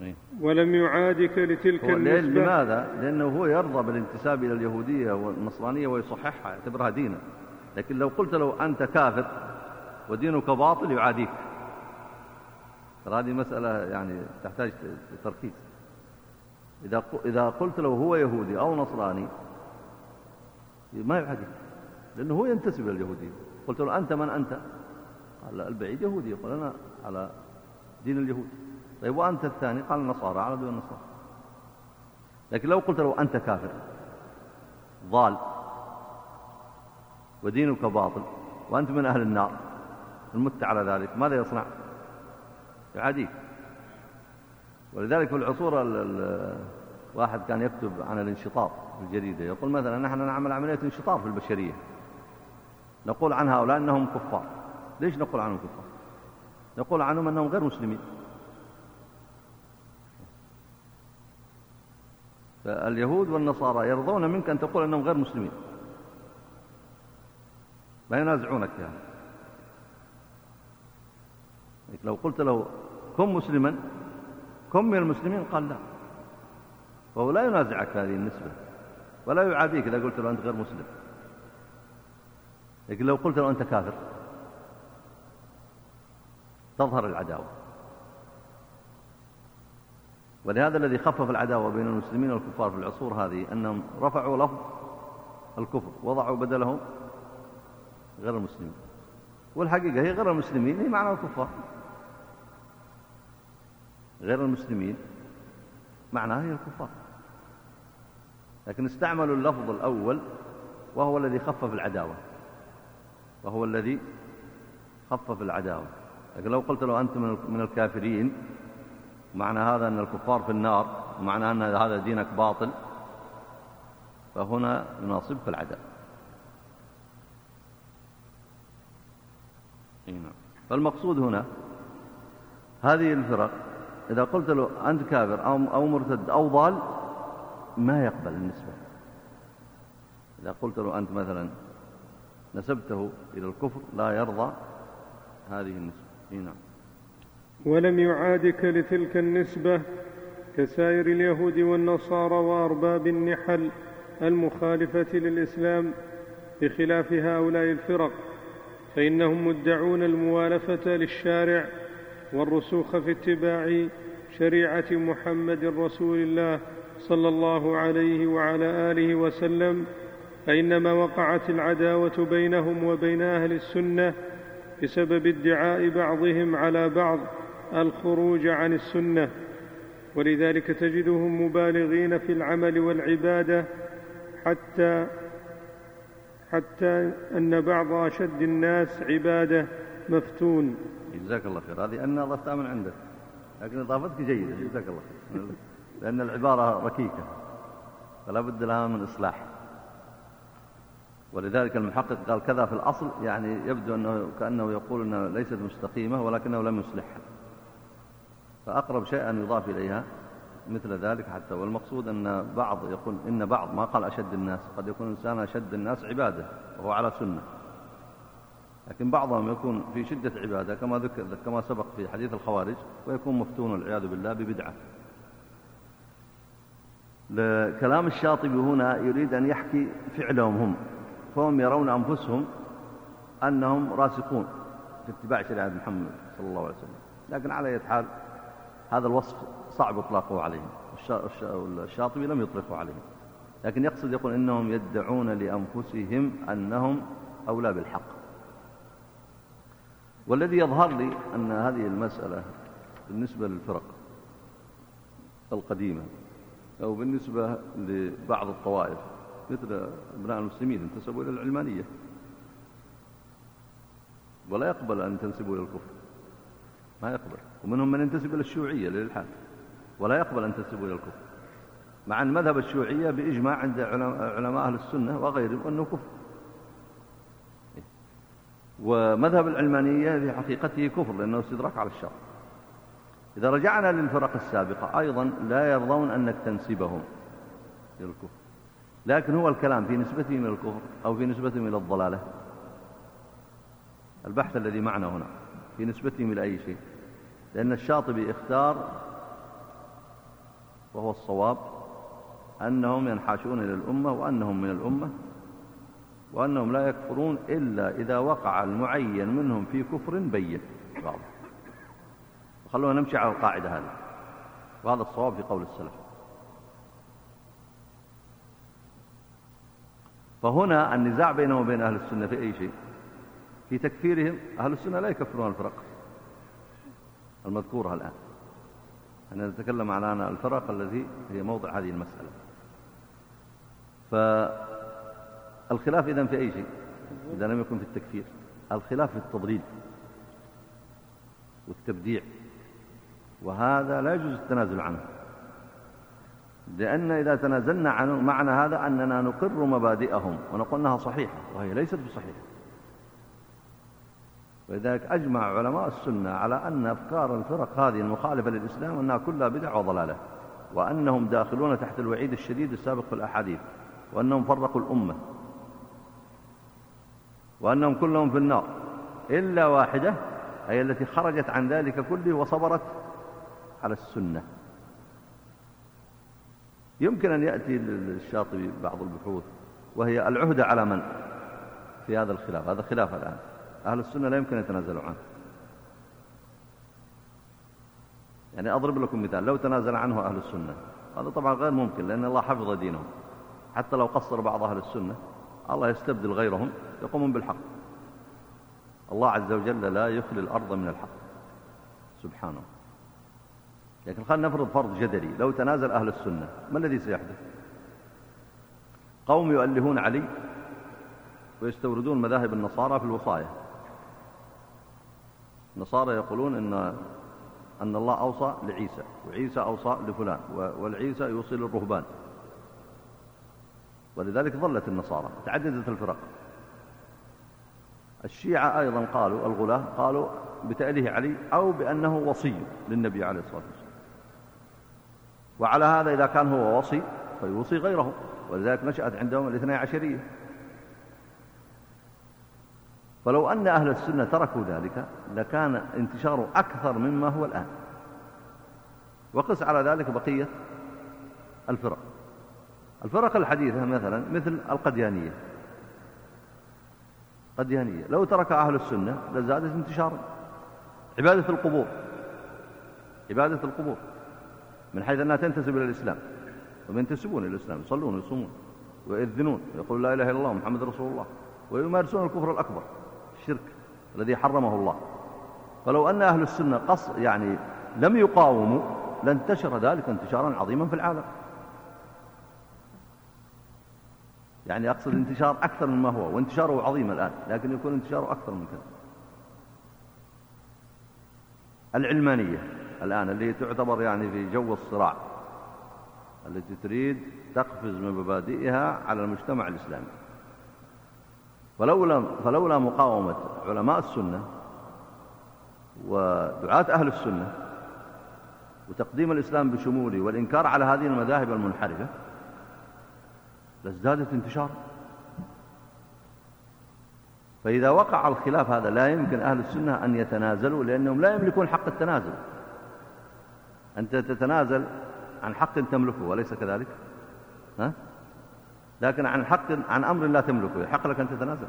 إيه. ولم يعادك لتلك النسبة. لماذا؟ لأنه هو يرضى بالانتساب إلى اليهودية والنصرانية ويصححها يعتبرها دينا. لكن لو قلت له أنت كافر ودينك باطل يعاديك. هذه مسألة يعني تحتاج تركيز. إذا إذا قلت له هو يهودي أو نصراني ما يعاديك. لأنه هو ينتسب إلى اليهودية. قلت له أنت من أنت؟ البعيد يهودي يقول أنا على دين اليهود. طيب وأنت الثاني؟ قال النصارى على دين النصارى. لكن لو قلت له أنت كافر ضال ودينك باطل وأنت من أهل النار المت على ذلك ماذا يصنع؟ يعاديك. ولذلك في العصور واحد كان يكتب عن الانشطاط في الجريدة يقول مثلا نحن نعمل عملية انشطار في البشرية. نقول عن هؤلاء أنهم كفار. ليش نقول عنهم كفار؟ نقول عنهم أنهم غير مسلمين. فاليهود والنصارى يرضون منك أن تقول أنهم غير مسلمين. ما ينازعونك يعني. لو قلت له كن مسلما كن من المسلمين قال لا. فهو لا ينازعك هذه النسبة ولا يعاديك إذا قلت له أنت غير مسلم. لكن لو قلت له أنت كافر تظهر العداوة. ولهذا الذي خفف العداوة بين المسلمين والكفار في العصور هذه أنهم رفعوا لفظ الكفر وضعوا بدله غير المسلمين. والحقيقة هي غير المسلمين هي معنى الكفار. غير المسلمين معناها هي الكفار. لكن استعملوا اللفظ الأول وهو الذي خفف العداوة. وهو الذي خفف العداوة. لكن لو قلت له أنت من الكافرين معنى هذا أن الكفار في النار ومعنى أن هذا دينك باطل فهنا يناصبك العداء نعم. فالمقصود هنا هذه الفرق إذا قلت له أنت كافر أو مرتد أو ضال ما يقبل النسبة. إذا قلت له أنت مثلا نسبته إلى الكفر لا يرضى هذه النسبة. نعم. ولم يعادك لتلك النسبة كسائر اليهود والنصارى وأرباب النحل المخالفة للإسلام بخلاف هؤلاء الفرق فإنهم مدعون الموالفة للشارع والرسوخ في اتباع شريعة محمد رسول الله صلى الله عليه وعلى آله وسلم فإنما وقعت العداوة بينهم وبين أهل السنة بسبب ادعاء بعضهم على بعض الخروج عن السنة ولذلك تجدهم مبالغين في العمل والعبادة حتى حتى أن بعض أشد الناس عبادة مفتون. جزاك الله خير. هذه أنا أضفتها من عندك. لكن إضافتك جيدة. جزاك الله خير. لأن العبارة ركيكة. فلا بد لها من إصلاح. ولذلك المحقق قال كذا في الأصل يعني يبدو أنه كأنه يقول أنها ليست مستقيمة ولكنه لم يصلحها. فأقرب شيء أن يضاف إليها مثل ذلك حتى والمقصود أن بعض يقول إن بعض ما قال أشد الناس قد يكون الإنسان أشد الناس عبادة وهو على سنة. لكن بعضهم يكون في شدة عبادة كما, ذكر كما سبق في حديث الخوارج ويكون مفتون والعياذ بالله ببدعة. كلام الشاطبي هنا يريد أن يحكي فعلهم هم. فهم يرون أنفسهم أنهم راسخون في اتباع شريعة محمد صلى الله عليه وسلم. لكن على أي حال هذا الوصف صعب إطلاقه عليهم. الشاطبي لم يطلقه عليهم. لكن يقصد يقول إنهم يدعون لأنفسهم أنهم أولى بالحق. والذي يظهر لي أن هذه المسألة بالنسبة للفرق القديمة أو بالنسبة لبعض الطوائف مثل أبناء المسلمين انتسبوا إلى العلمانية. ولا يقبل أن تنسبوا إلى الكفر. ما يقبل. ومنهم من ينتسب إلى الشيوعية للإلحاد. ولا يقبل أن تنسبوا إلى الكفر. مع أن مذهب الشيوعية بإجماع عند علماء أهل السنة وغيرهم أنه كفر. ومذهب العلمانية في حقيقته كفر لأنه استدراك على الشر إذا رجعنا للفرق السابقة أيضا لا يرضون أنك تنسبهم إلى الكفر. لكن هو الكلام في نسبتهم إلى الكفر أو في نسبتهم إلى الضلالة. البحث الذي معنا هنا في نسبتهم إلى أي شيء. لأن الشاطبي اختار وهو الصواب أنهم ينحاشون إلى الأمة وأنهم من الأمة وأنهم لا يكفرون إلا إذا وقع المعين منهم في كفر بين واضح وخلونا نمشي على القاعدة هذه. وهذا الصواب في قول السلف. فهنا النزاع بينهم وبين أهل السنة في أي شيء؟ في تكفيرهم أهل السنة لا يكفرون الفرق المذكورة الآن. أنا نتكلم عن الفرق التي هي موضع هذه المسألة. فالخلاف إذن في أي شيء؟ إذا لم يكن في التكفير. الخلاف في التضليل والتبديع. وهذا لا يجوز التنازل عنه. لأن إذا تنازلنا عنه معنى هذا أننا نقر مبادئهم ونقول أنها صحيحة وهي ليست بصحيحة. ولذلك أجمع علماء السنة على أن أفكار الفرق هذه المخالفة للإسلام أنها كلها بدع وضلالة وأنهم داخلون تحت الوعيد الشديد السابق في الأحاديث وأنهم فرقوا الأمة وأنهم كلهم في النار إلا واحدة هي التي خرجت عن ذلك كله وصبرت على السنة. يمكن أن يأتي للشاطبي بعض البحوث وهي العهدة على من؟ في هذا الخلاف هذا خلاف الآن. أهل السنة لا يمكن أن يتنازلوا عنه. يعني أضرب لكم مثال لو تنازل عنه أهل السنة هذا طبعا غير ممكن لأن الله حفظ دينهم. حتى لو قصر بعض أهل السنة الله يستبدل غيرهم يقومون بالحق. الله عز وجل لا يخلي الأرض من الحق. سبحانه. لكن خلينا نفرض فرض جدلي. لو تنازل أهل السنة ما الذي سيحدث؟ قوم يؤلهون علي ويستوردون مذاهب النصارى في الوصايا. النصارى يقولون إن, أن الله أوصى لعيسى وعيسى أوصى لفلان والعيسى يوصي للرهبان. ولذلك ظلت النصارى تعددت الفرق. الشيعة أيضا قالوا الغلاة قالوا بتأليه علي أو بأنه وصي للنبي عليه الصلاة والسلام. وعلى هذا إذا كان هو وصي فيوصي غيره. ولذلك نشأت عندهم الاثنى عشرية. فلو أن أهل السنة تركوا ذلك لكان انتشاره أكثر مما هو الآن. وقس على ذلك بقية الفرق. الفرق الحديثة مثلا مثل القديانية. قديانية. لو ترك أهل السنة لزادت انتشارا. عبادة القبور. عبادة القبور. من حيث أنها تنتسب إلى الإسلام. هم ينتسبون إلى الإسلام يصلون ويصومون ويذنون ويقولون لا إله إلا الله محمد رسول الله ويمارسون الكفر الأكبر الشرك الذي حرمه الله. فلو أن أهل السنة قص يعني لم يقاوموا لانتشر ذلك انتشارا عظيما في العالم. يعني أقصد انتشار أكثر مما هو وانتشاره عظيم الآن لكن يكون انتشاره أكثر من كذا. العلمانية. الآن اللي تعتبر يعني في جو الصراع التي تريد تقفز من مبادئها على المجتمع الإسلامي. فلولا, فلولا مقاومة علماء السنة ودعاة أهل السنة وتقديم الإسلام بشموله والإنكار على هذه المذاهب المنحرفة لازدادت انتشار. فإذا وقع الخلاف هذا لا يمكن أهل السنة أن يتنازلوا لأنهم لا يملكون حق التنازل. أنت تتنازل عن حق تملكه وليس كذلك؟ ها؟ لكن عن حق عن أمر لا تملكه يحق لك أن تتنازل.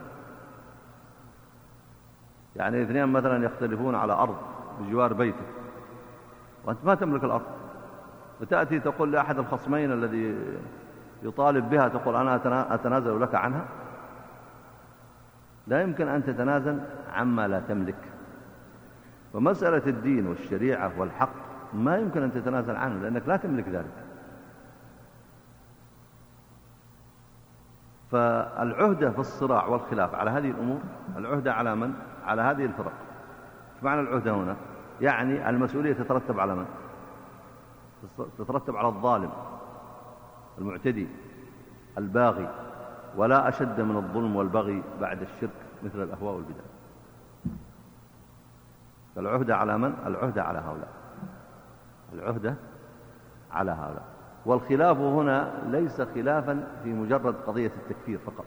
يعني اثنين مثلا يختلفون على أرض بجوار بيتك وأنت ما تملك الأرض. وتأتي تقول لأحد الخصمين الذي يطالب بها تقول أنا أتنازل لك عنها؟ لا يمكن أن تتنازل عما لا تملك. ومسألة الدين والشريعة والحق ما يمكن أن تتنازل عنه لأنك لا تملك ذلك فالعهدة في الصراع والخلاف على هذه الأمور العهدة على من؟ على هذه الفرق ما معنى العهدة هنا؟ يعني المسؤولية تترتب على من؟ تترتب على الظالم المعتدي الباغي ولا أشد من الظلم والبغي بعد الشرك مثل الأهواء والبدع فالعهدة على من؟ العهدة على هؤلاء العهدة على هؤلاء والخلاف هنا ليس خلافا في مجرد قضية التكفير فقط.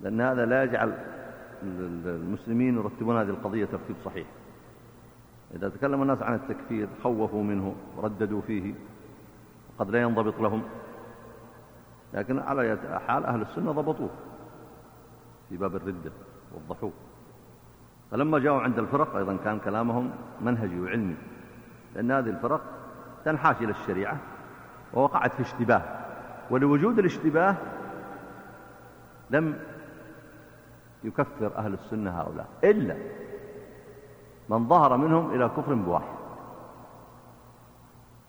لأن هذا لا يجعل المسلمين يرتبون هذه القضية ترتيب صحيح. إذا تكلم الناس عن التكفير خوفوا منه ورددوا فيه قد لا ينضبط لهم. لكن على حال أهل السنة ضبطوه في باب الردة والضحوك. فلما جاءوا عند الفرق أيضا كان كلامهم منهجي وعلمي. لأن هذه الفرق تنحاش إلى الشريعة ووقعت في اشتباه ولوجود الاشتباه لم يكفر أهل السنة هؤلاء إلا من ظهر منهم إلى كفر بواح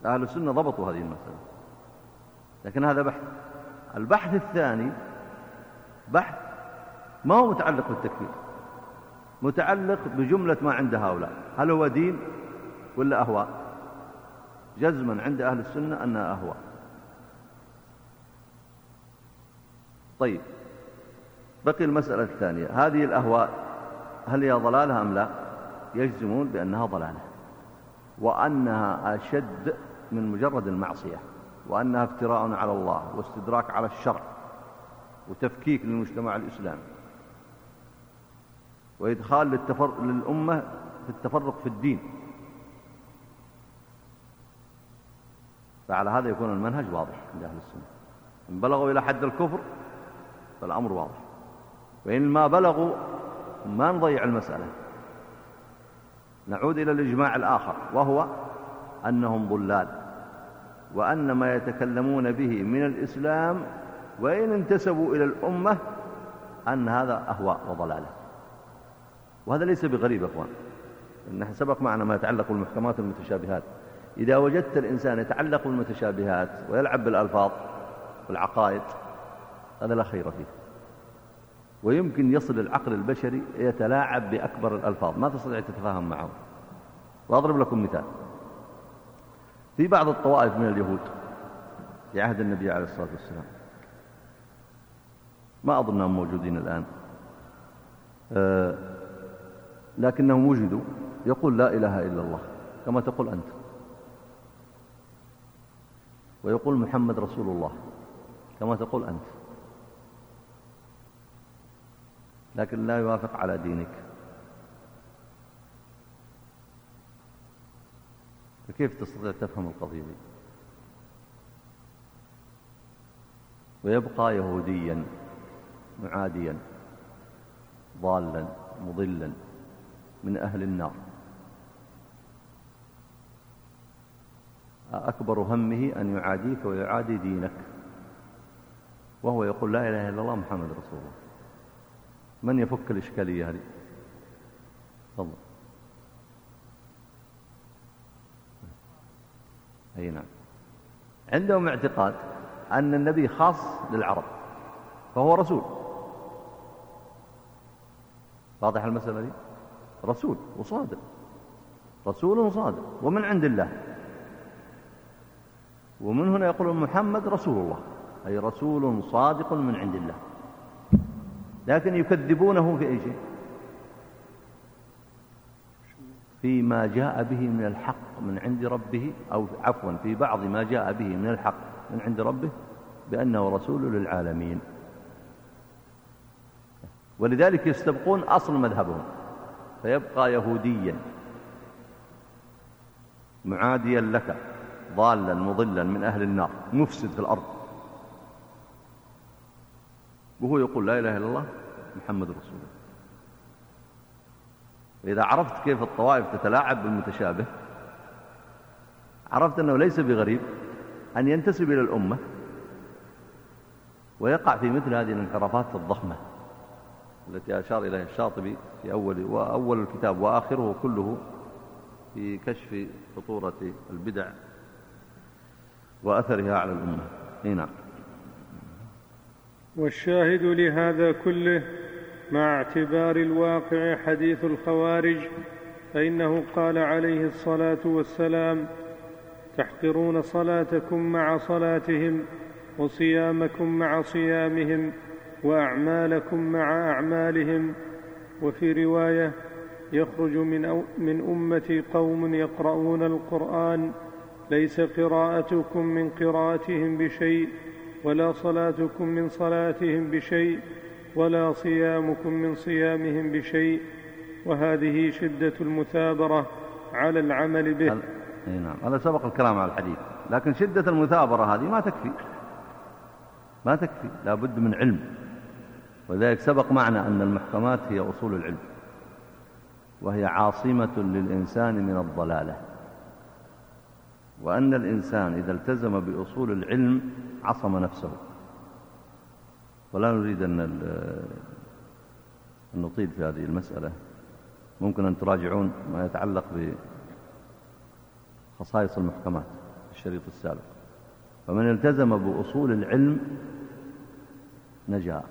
أهل السنة ضبطوا هذه المسألة لكن هذا بحث. البحث الثاني بحث ما هو متعلق بالتكفير؟ متعلق بجملة ما عند هؤلاء هل هو دين؟ ولا أهواء؟ جزما عند أهل السنة أنها أهواء. طيب بقي المسألة الثانية. هذه الأهواء هل هي ضلالة أم لا؟ يجزمون بأنها ضلالة وأنها أشد من مجرد المعصية وأنها افتراء على الله واستدراك على الشرع وتفكيك للمجتمع الإسلامي. وإدخال للتفر... للأمة في التفرق في الدين. فعلى هذا يكون المنهج واضح عند أهل السنة. إن بلغوا إلى حد الكفر فالأمر واضح. وإن ما بلغوا ما نضيع المسألة. نعود إلى الإجماع الآخر وهو أنهم ضلال وأن ما يتكلمون به من الإسلام وإن انتسبوا إلى الأمة أن هذا أهواء وضلالة. وهذا ليس بغريب أخوان. إن سبق معنا ما يتعلق بالمحكمات المتشابهات. إذا وجدت الإنسان يتعلق بالمتشابهات ويلعب بالألفاظ والعقائد هذا لا خير فيه. ويمكن يصل العقل البشري يتلاعب بأكبر الألفاظ. ما تستطيع تتفاهم معه وأضرب لكم مثال. في بعض الطوائف من اليهود في عهد النبي عليه الصلاة والسلام. ما أظنهم موجودين الآن. أه لكنهم وجدوا. يقول لا إله إلا الله كما تقول أنت. ويقول محمد رسول الله كما تقول أنت. لكن لا يوافق على دينك. فكيف تستطيع تفهم القضية؟ دي ويبقى يهوديا معاديا ضالا مضلا من أهل النار. أكبر همه أن يعاديك ويعادي دينك. وهو يقول لا إله إلا الله محمد رسول الله. من يفك الإشكالية هذه؟ تفضل أي نعم. عندهم اعتقاد أن النبي خاص للعرب فهو رسول. واضح المسألة دي؟ رسول وصادق. رسول وصادق. ومن عند الله؟ ومن هنا يقول محمد رسول الله أي رسول صادق من عند الله. لكن يكذبونه في أي شيء فيما جاء به من الحق من عند ربه أو عفوا في بعض ما جاء به من الحق من عند ربه بأنه رسول للعالمين. ولذلك يستبقون أصل مذهبهم فيبقى يهوديا معاديا لك. ضالا مضلا من أهل النار مفسد في الأرض. وهو يقول لا إله إلا الله محمد رسول الله. إذا عرفت كيف الطوائف تتلاعب بالمتشابه عرفت أنه ليس بغريب أن ينتسب إلى الأمة ويقع في مثل هذه الانحرافات الضخمة التي أشار إليها الشاطبي في أول وأول الكتاب وآخره كله في كشف خطورة البدع وأثرها على الأمة. هنا والشاهد لهذا كله مع اعتبار الواقع حديث الخوارج فإنه قال عليه الصلاة والسلام تحقرون صلاتكم مع صلاتهم وصيامكم مع صيامهم وأعمالكم مع أعمالهم. وفي رواية يخرج من, من أمتي قوم يقرؤون القرآن ليس قراءتكم من قراءتهم بشيء ولا صلاتكم من صلاتهم بشيء ولا صيامكم من صيامهم بشيء. وهذه شدة المثابرة على العمل به. نعم هذا سبق الكلام على الحديث. لكن شدة المثابرة هذه ما تكفي. ما تكفي لا بد من علم. ولذلك سبق معنا أن المحكمات هي أصول العلم. وهي عاصمة للإنسان من الضلالة. وأن الإنسان إذا التزم بأصول العلم عصم نفسه. ولا نريد أن نطيل في هذه المسألة. ممكن أن تراجعون ما يتعلق بخصائص المحكمات الشريط السابق. فمن التزم بأصول العلم نجا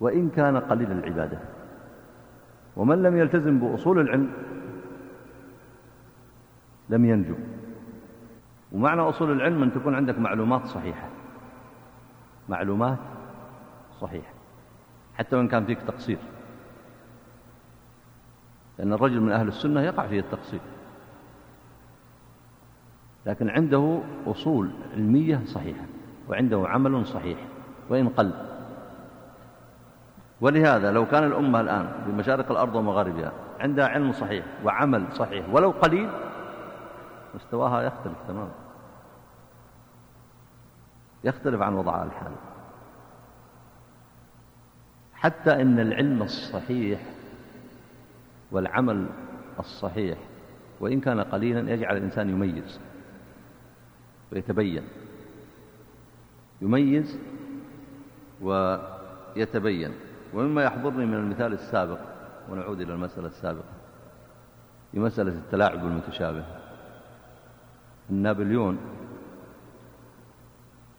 وإن كان قليل العبادة. ومن لم يلتزم بأصول العلم لم ينجو. ومعنى أصول العلم أن تكون عندك معلومات صحيحة. معلومات صحيحة. حتى وإن كان فيك تقصير. لأن الرجل من أهل السنة يقع فيه التقصير. لكن عنده أصول علمية صحيحة. وعنده عمل صحيح. وإن قل. ولهذا لو كان الأمة الآن في مشارق الأرض ومغاربها عندها علم صحيح وعمل صحيح ولو قليل مستواها يختلف تماما. يختلف عن وضعها الحالي. حتى إن العلم الصحيح والعمل الصحيح وإن كان قليلا يجعل الإنسان يميز ويتبين. يميز ويتبين. ومما يحضرني من المثال السابق ونعود إلى المسألة السابقة في مسألة التلاعب المتشابه. نابليون.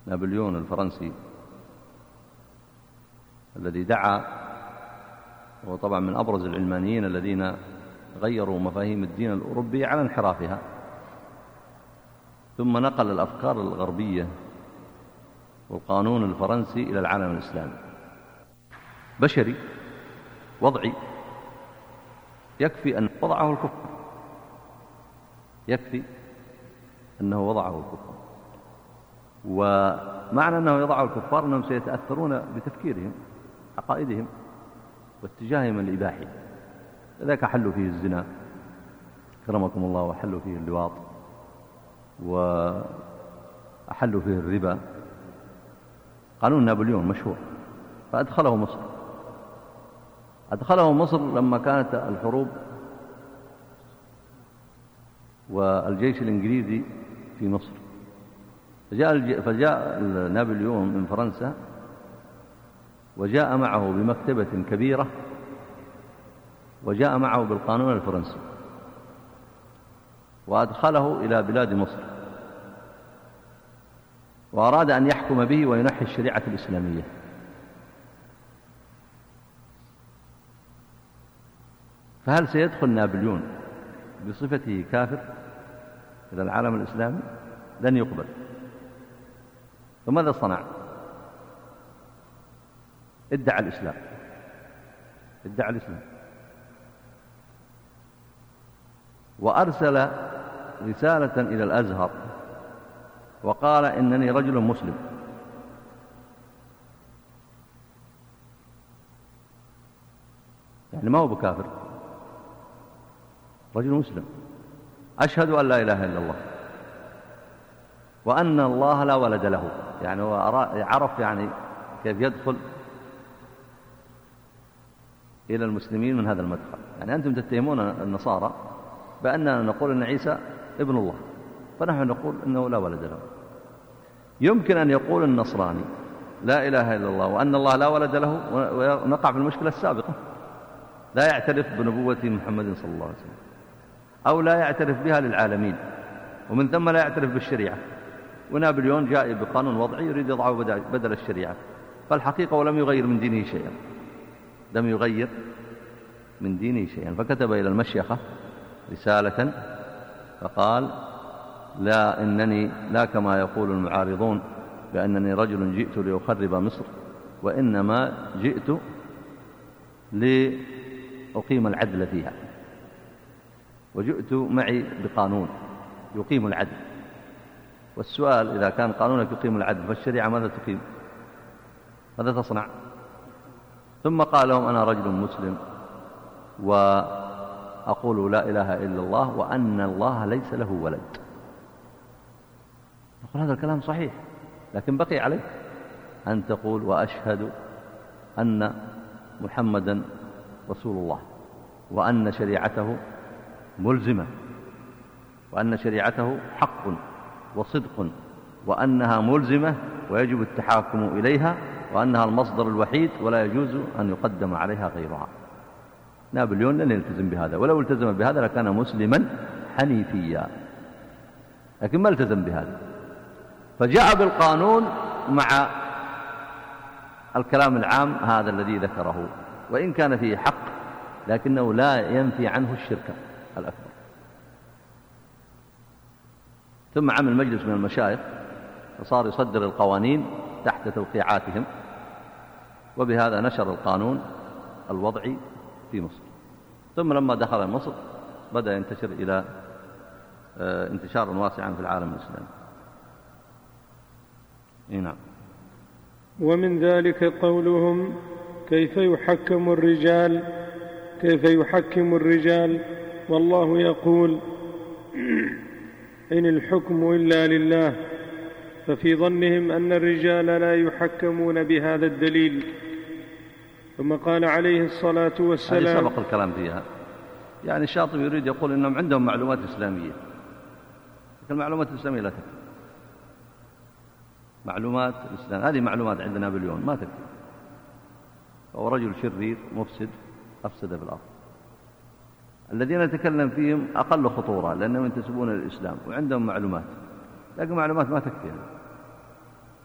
نابليون الفرنسي. الذي دعا هو طبعا من أبرز العلمانيين الذين غيروا مفاهيم الدين الأوروبي على انحرافها. ثم نقل الأفكار الغربية والقانون الفرنسي إلى العالم الإسلامي. بشري وضعي يكفي أن وضعه الكفر. يكفي أنه وضعه الكفار. ومعنى أنه يضعه الكفار أنهم سيتأثرون بتفكيرهم عقائدهم واتجاههم الإباحي. لذلك حلوا فيه الزنا كرمكم الله وحلوا فيه اللواط وأحلوا فيه الربا. قانون نابليون مشهور فأدخله مصر. أدخله مصر لما كانت الحروب والجيش الإنجليزي في مصر. فجاء, فجاء نابليون من فرنسا وجاء معه بمكتبة كبيرة وجاء معه بالقانون الفرنسي وأدخله إلى بلاد مصر وأراد أن يحكم به وينحي الشريعة الإسلامية. فهل سيدخل نابليون بصفته كافر؟ إلى العالم الإسلامي لن يقبل. فماذا صنع؟ ادعى الإسلام. ادعى الإسلام. وأرسل رسالة إلى الأزهر وقال إنني رجل مسلم. يعني ما هو بكافر؟ رجل مسلم. أشهد أن لا إله إلا الله. وأن الله لا ولد له. يعني هو عرف يعني كيف يدخل إلى المسلمين من هذا المدخل. يعني أنتم تتهمون النصارى بأننا نقول أن عيسى ابن الله. فنحن نقول أنه لا ولد له. يمكن أن يقول النصراني لا إله إلا الله وأن الله لا ولد له ونقع في المشكلة السابقة. لا يعترف بنبوة محمد صلى الله عليه وسلم. أو لا يعترف بها للعالمين. ومن ثم لا يعترف بالشريعة. ونابليون جاء بقانون وضعي يريد يضعه بدل الشريعة. فالحقيقة ولم يغير من دينه شيئا. لم يغير من دينه شيئا. فكتب إلى المشيخة رسالة فقال لا إنني لا كما يقول المعارضون بأنني رجل جئت لأخرب مصر وإنما جئت لأقيم العدل فيها. وجئت معي بقانون يقيم العدل. والسؤال إذا كان قانونك يقيم العدل فالشريعة ماذا تقيم؟ ماذا تصنع؟ ثم قال لهم أنا رجل مسلم وأقول لا إله إلا الله وأن الله ليس له ولد. نقول هذا الكلام صحيح لكن بقي عليك أن تقول وأشهد أن محمدا رسول الله وأن شريعته ملزمة وأن شريعته حق وصدق وأنها ملزمة ويجب التحاكم إليها وأنها المصدر الوحيد ولا يجوز أن يقدم عليها غيرها. نابليون لن يلتزم بهذا ولو التزم بهذا لكان مسلما حنيفيا. لكن ما التزم بهذا؟ فجاء بالقانون مع الكلام العام هذا الذي ذكره وإن كان فيه حق لكنه لا ينفي عنه الشرك. الأكبر. ثم عمل مجلس من المشايخ فصار يصدر القوانين تحت توقيعاتهم وبهذا نشر القانون الوضعي في مصر. ثم لما دخل مصر بدأ ينتشر إلى آه، انتشارا واسعا في العالم الإسلامي. نعم. ومن ذلك قولهم كيف يحكم الرجال؟ كيف يحكم الرجال؟ والله يقول إن الحكم إلا لله ففي ظنهم أن الرجال لا يحكمون بهذا الدليل. ثم قال عليه الصلاة والسلام هذه سبق الكلام فيها. يعني الشاطبي يريد يقول إنهم عندهم معلومات إسلامية. لكن المعلومات الإسلامية لا تكفي. معلومات الإسلام هذه معلومات عند نابليون ما تكفي. فهو رجل شرير مفسد أفسد في الأرض. الذين نتكلم فيهم أقل خطورة لأنهم ينتسبون للإسلام وعندهم معلومات لكن معلومات ما تكفي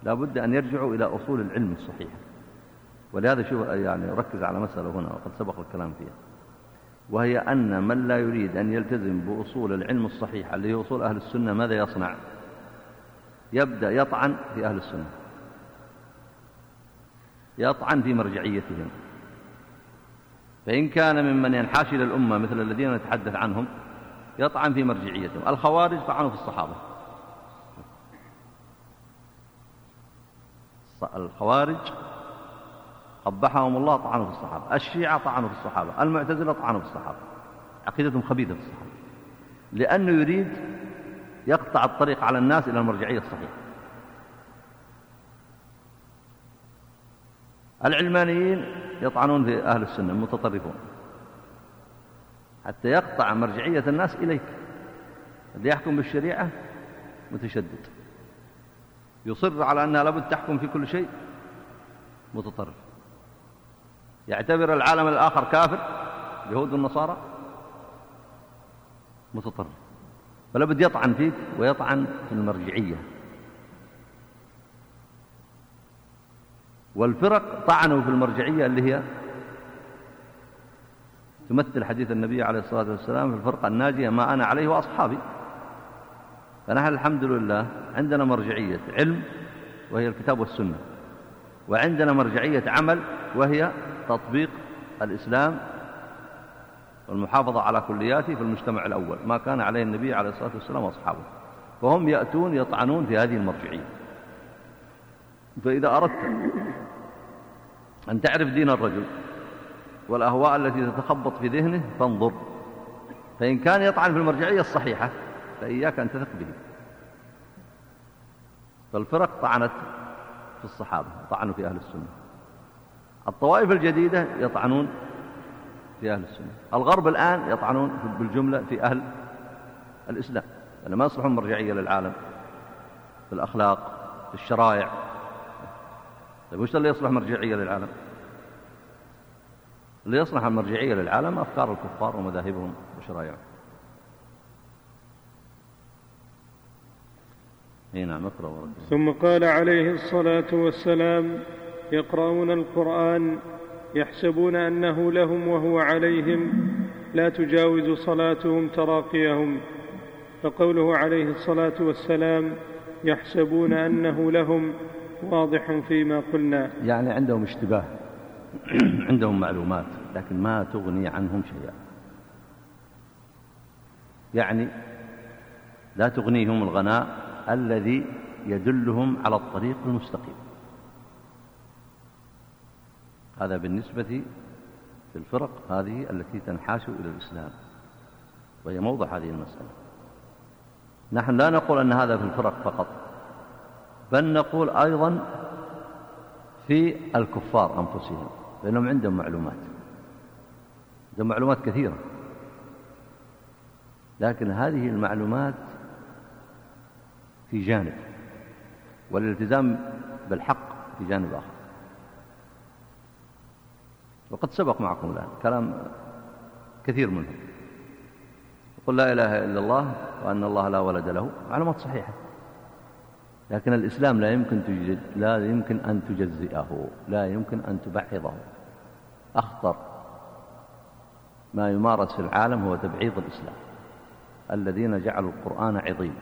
لا بد أن يرجعوا إلى أصول العلم الصحيحة ولهذا شوف يعني ركز على مسألة هنا وقد سبق الكلام فيها. وهي أن من لا يريد أن يلتزم بأصول العلم الصحيح اللي هي أصول أهل السنة ماذا يصنع؟ يبدأ يطعن في أهل السنة. يطعن في مرجعيتهم. فإن كان ممن ينحاش إلى الأمة مثل الذين نتحدث عنهم يطعن في مرجعيتهم. الخوارج طعنوا في الصحابة. الخوارج قبحهم الله طعنوا في الصحابة. الشيعة طعنوا في الصحابة. المعتزلة طعنوا في الصحابة. عقيدتهم خبيثة في الصحابة. لأنه يريد يقطع الطريق على الناس إلى المرجعية الصحيحة. العلمانيين يطعنون في أهل السنة المتطرفون حتى يقطع مرجعية الناس إليك. اللي يحكم بالشريعة متشدد. يصر على أنها لابد تحكم في كل شيء متطرف. يعتبر العالم الآخر كافر اليهود والنصارى متطرف. فلا بد يطعن فيك ويطعن في المرجعية. والفرق طعنوا في المرجعية اللي هي تمثل حديث النبي عليه الصلاة والسلام في الفرقة الناجية ما أنا عليه وأصحابي. فنحن الحمد لله عندنا مرجعية علم وهي الكتاب والسنة وعندنا مرجعية عمل وهي تطبيق الإسلام والمحافظة على كلياته في المجتمع الأول ما كان عليه النبي عليه الصلاة والسلام وأصحابه. فهم يأتون يطعنون في هذه المرجعية. فإذا أردت أن تعرف دين الرجل والأهواء التي تتخبط في ذهنه فانظر فإن كان يطعن في المرجعية الصحيحة فإياك أن تثق به. فالفرق طعنت في الصحابة طعنوا في أهل السنة. الطوائف الجديدة يطعنون في أهل السنة. الغرب الآن يطعنون بالجملة في أهل الإسلام. لأن ما يصلحون مرجعية للعالم في الأخلاق في الشرائع. طيب وش اللي يصلح مرجعية للعالم؟ اللي يصلح المرجعية للعالم أفكار الكفار ومذاهبهم وشرائعهم. اي نعم اقرأ ثم قال عليه الصلاة والسلام يقرؤون القرآن يحسبون أنه لهم وهو عليهم لا تجاوز صلاتهم تراقيهم. فقوله عليه الصلاة والسلام يحسبون أنه لهم واضح فيما قلنا. يعني عندهم اشتباه عندهم معلومات لكن ما تغني عنهم شيئا. يعني لا تغنيهم الغناء الذي يدلهم على الطريق المستقيم. هذا بالنسبة للفرق هذه التي تنحاش إلى الإسلام وهي موضع هذه المسألة. نحن لا نقول أن هذا في الفرق فقط. بل نقول أيضا في الكفار أنفسهم لأنهم عندهم معلومات. عندهم معلومات كثيرة. لكن هذه المعلومات في جانب والالتزام بالحق في جانب آخر. وقد سبق معكم الآن كلام كثير منهم يقول لا إله إلا الله وأن الله لا ولد له معلومات صحيحة. لكن الإسلام لا يمكن تجد لا يمكن أن تجزئه لا يمكن أن تبعضه. أخطر ما يمارس في العالم هو تبعيض الإسلام. الذين جعلوا القرآن عظيم.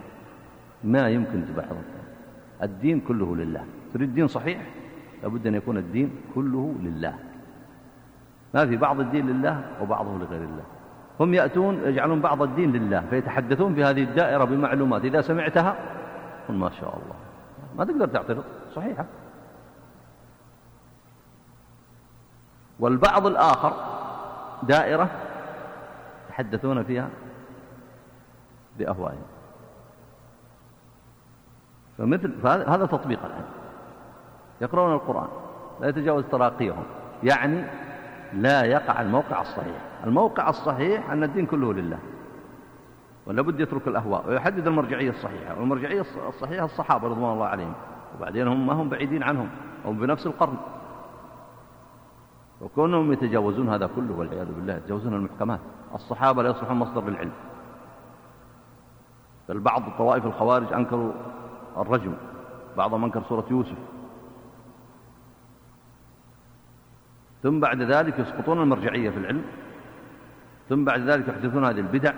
ما يمكن تبعضه. الدين كله لله. تريد دين صحيح؟ لابد أن يكون الدين كله لله. ما في بعض الدين لله وبعضه لغير الله. هم يأتون يجعلون بعض الدين لله فيتحدثون في هذه الدائرة بمعلومات. إذا سمعتها قل ما شاء الله. ما تقدر تعترض صحيحة. والبعض الآخر دائرة يتحدثون فيها بأهوائهم. فمثل فهذا تطبيق الآن. يقرؤون القرآن لا يتجاوز تراقيهم. يعني لا يقع الموقع الصحيح. الموقع الصحيح أن الدين كله لله. ولا بد يترك الأهواء ويحدد المرجعية الصحيحة. والمرجعية الصحيحة الصحابة رضوان الله عليهم. وبعدين هم ما هم بعيدين عنهم. هم بنفس القرن. وكونهم يتجاوزون هذا كله والعياذ بالله يتجاوزون المحكمات. الصحابة لا يصلحون مصدر للعلم بل بعض الطوائف الخوارج أنكروا الرجم. بعضهم أنكر سورة يوسف. ثم بعد ذلك يسقطون المرجعية في العلم. ثم بعد ذلك يحدثون هذه البدع.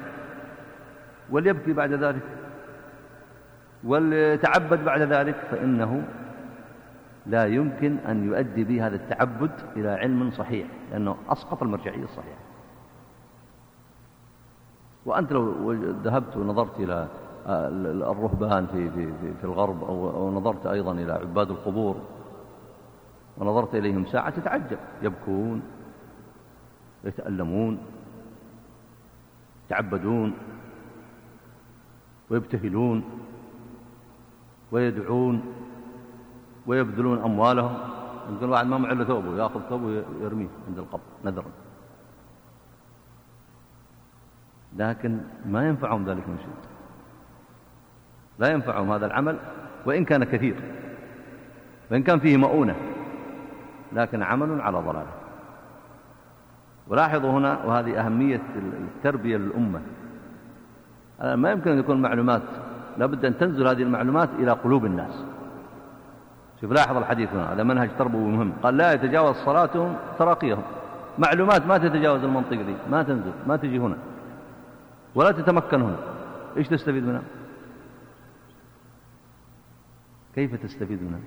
وليبكي بعد ذلك. وليتعبد بعد ذلك فإنه لا يمكن أن يؤدي به هذا التعبد إلى علم صحيح لأنه أسقط المرجعية الصحيحة. وأنت لو ذهبت ونظرت إلى الرهبان في, في, في الغرب أو نظرت أيضا إلى عباد القبور ونظرت إليهم ساعة تتعجب يبكون يتألمون يتعبدون. ويبتهلون ويدعون ويبذلون أموالهم. يمكن واحد ما معه ثوبه يأخذ ثوبه ويرميه عند القبر نذرا. لكن ما ينفعهم ذلك من شيء. لا ينفعهم هذا العمل وإن كان كثير وإن كان فيه مؤونة لكن عمل على ضلاله. ولاحظوا هنا وهذه أهمية التربية للأمة. ما يمكن أن يكون معلومات لابد أن تنزل هذه المعلومات إلى قلوب الناس. شوف لاحظ الحديث هنا هذا منهج تربوي مهم. قال لا يتجاوز صلاتهم تراقيهم. معلومات ما تتجاوز المنطقة دي ما تنزل ما تجي هنا. ولا تتمكن هنا. إيش تستفيد منها؟ كيف تستفيد منها؟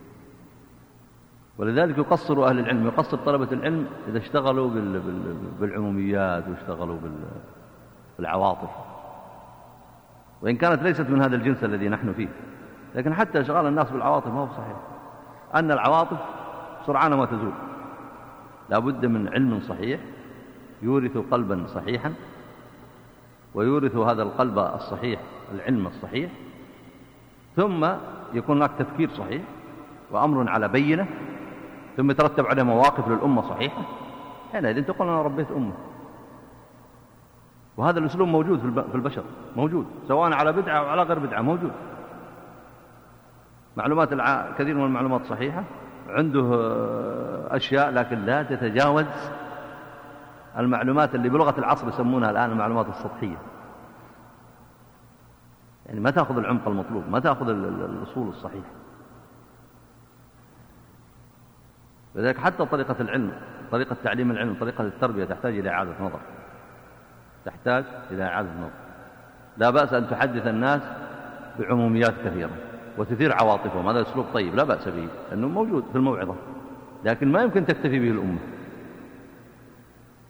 ولذلك يقصر أهل العلم يقصر طلبة العلم إذا اشتغلوا بالعموميات واشتغلوا بالعواطف. وإن كانت ليست من هذا الجنس الذي نحن فيه. لكن حتى إشغال الناس بالعواطف ما هو صحيح أن العواطف سرعان ما تزول. لا بد من علم صحيح يورث قلبا صحيحا ويورث هذا القلب الصحيح العلم الصحيح ثم يكون هناك تفكير صحيح وأمر على بينة ثم يترتب عليه مواقف للأمة صحيحة. حينئذ تقول أنا ربيت أمة. وهذا الأسلوب موجود في البشر موجود سواء على بدعة أو على غير بدعة موجود. معلومات الع... كثير من المعلومات صحيحة عنده أشياء لكن لا تتجاوز المعلومات اللي بلغة العصر يسمونها الآن المعلومات السطحية. يعني ما تأخذ العمق المطلوب ما تأخذ الأصول الصحيحة. لذلك حتى طريقة العلم طريقة تعليم العلم طريقة التربية تحتاج إلى إعادة نظر. تحتاج إلى إعادة نظر لا بأس أن تحدث الناس بعموميات كثيرة وتثير عواطفهم هذا أسلوب طيب لا بأس به لأنه موجود في الموعظة لكن ما يمكن تكتفي به الأمة.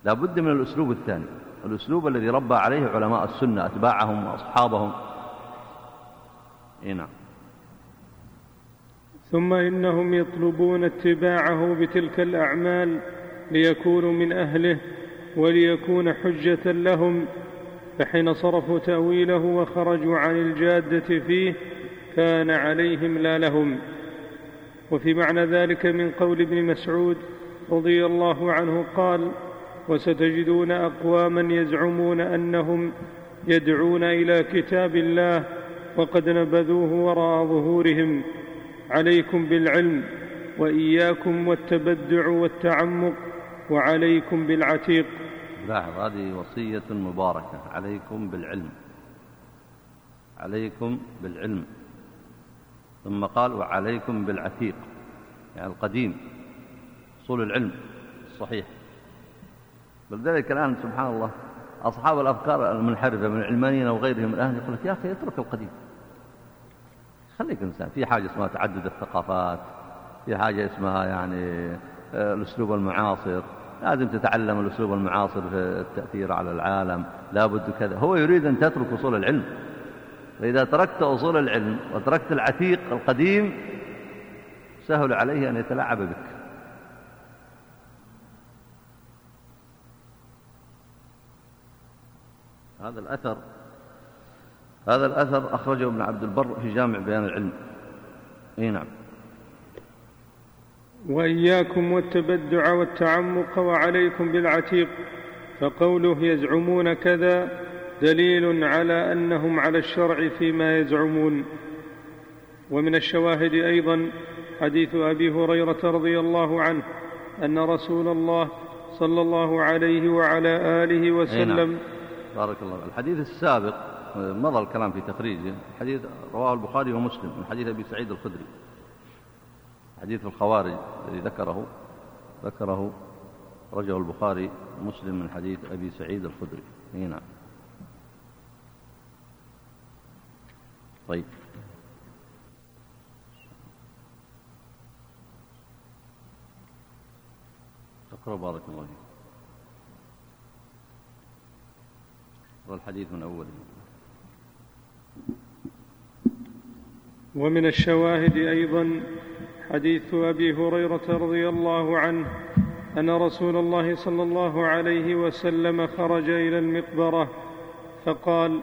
لا بد من الأسلوب الثاني الأسلوب الذي ربى عليه علماء السنة أتباعهم وأصحابهم. إيه نعم. ثم إنهم يطلبون اتباعه بتلك الأعمال ليكونوا من أهله وليكون حجة لهم فحين صرفوا تأويله وخرجوا عن الجادة فيه كان عليهم لا لهم. وفي معنى ذلك من قول ابن مسعود رضي الله عنه قال وستجدون أقواما يزعمون أنهم يدعون إلى كتاب الله وقد نبذوه وراء ظهورهم. عليكم بالعلم وإياكم والتبدع والتعمق وعليكم بالعتيق. لاحظ هذه وصية مباركة. عليكم بالعلم. عليكم بالعلم. ثم قال وعليكم بالعتيق. يعني القديم أصول العلم الصحيح. ولذلك الآن سبحان الله أصحاب الأفكار المنحرفة من العلمانيين وغيرهم الآن يقول لك يا أخي اترك القديم. خليك إنسان. في حاجة اسمها تعدد الثقافات في حاجة اسمها يعني آه، الأسلوب المعاصر. لازم تتعلم الأسلوب المعاصر في التأثير على العالم. لا بد كذا. هو يريد أن تترك أصول العلم. فإذا تركت أصول العلم وتركت العتيق القديم سهل عليه أن يتلاعب بك. هذا الأثر هذا الأثر أخرجه ابن عبد البر في جامع بيان العلم. إي نعم. وإياكم والتبدع والتعمق وعليكم بالعتيق فقوله يزعمون كذا دليل على أنهم على الشرع فيما يزعمون. ومن الشواهد أيضا حديث أبي هريرة رضي الله عنه أن رسول الله صلى الله عليه وعلى آله وسلم نعم. بارك الله الحديث السابق مضى الكلام في تخريجه الحديث رواه البخاري ومسلم من حديث أبي سعيد الخدري. حديث الخوارج الذي ذكره ذكره رجه البخاري ومسلم من حديث أبي سعيد الخدري. نعم. طيب. تقرأ بارك الله فيك والحديث من أوله ومن الشواهد أيضا حديث أبي هريرة رضي الله عنه أن رسول الله صلى الله عليه وسلم خرج إلى المقبرة فقال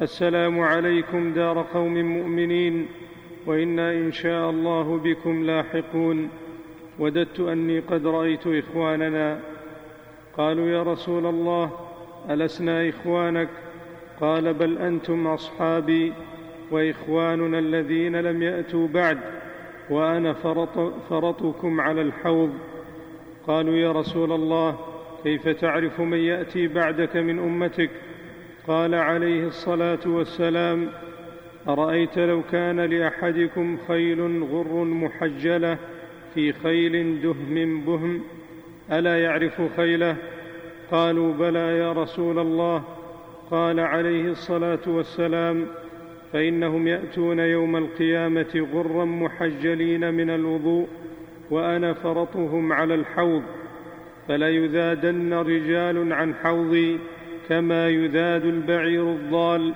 السلام عليكم دار قوم مؤمنين وإنا إن شاء الله بكم لاحقون وددت أني قد رأيت إخواننا. قالوا يا رسول الله ألسنا إخوانك؟ قال بل أنتم أصحابي وإخواننا الذين لم يأتوا بعد. وأنا فرط فرطكم على الحوض. قالوا يا رسول الله كيف تعرف من يأتي بعدك من أمتك؟ قال عليه الصلاة والسلام أرأيت لو كان لأحدكم خيل غر محجلة في خيل دهم بهم ألا يعرف خيله؟ قالوا بلى يا رسول الله. قال عليه الصلاة والسلام فإنهم يأتون يوم القيامة غرا محجلين من الوضوء وأنا فرطهم على الحوض فليذادن رجال عن حوضي كما يذاد البعير الضال.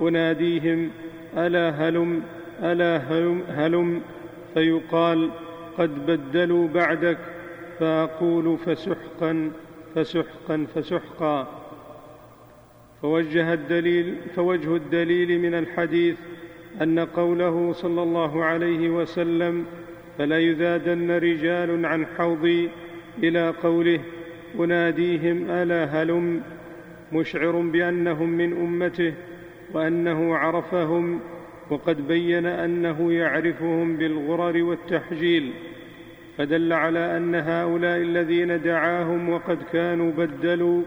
أناديهم ألا هلم ألا هلم, هلم؟ فيقال قد بدلوا بعدك فأقول فسحقا فسحقا فسحقا. فوجه الدليل فوجه الدليل من الحديث أن قوله صلى الله عليه وسلم فلا يذادن رجال عن حوضي إلى قوله أناديهم ألا هلم مشعر بأنهم من أمته وأنه عرفهم وقد بين أنه يعرفهم بالغرر والتحجيل. فدل على أن هؤلاء الذين دعاهم وقد كانوا بدلوا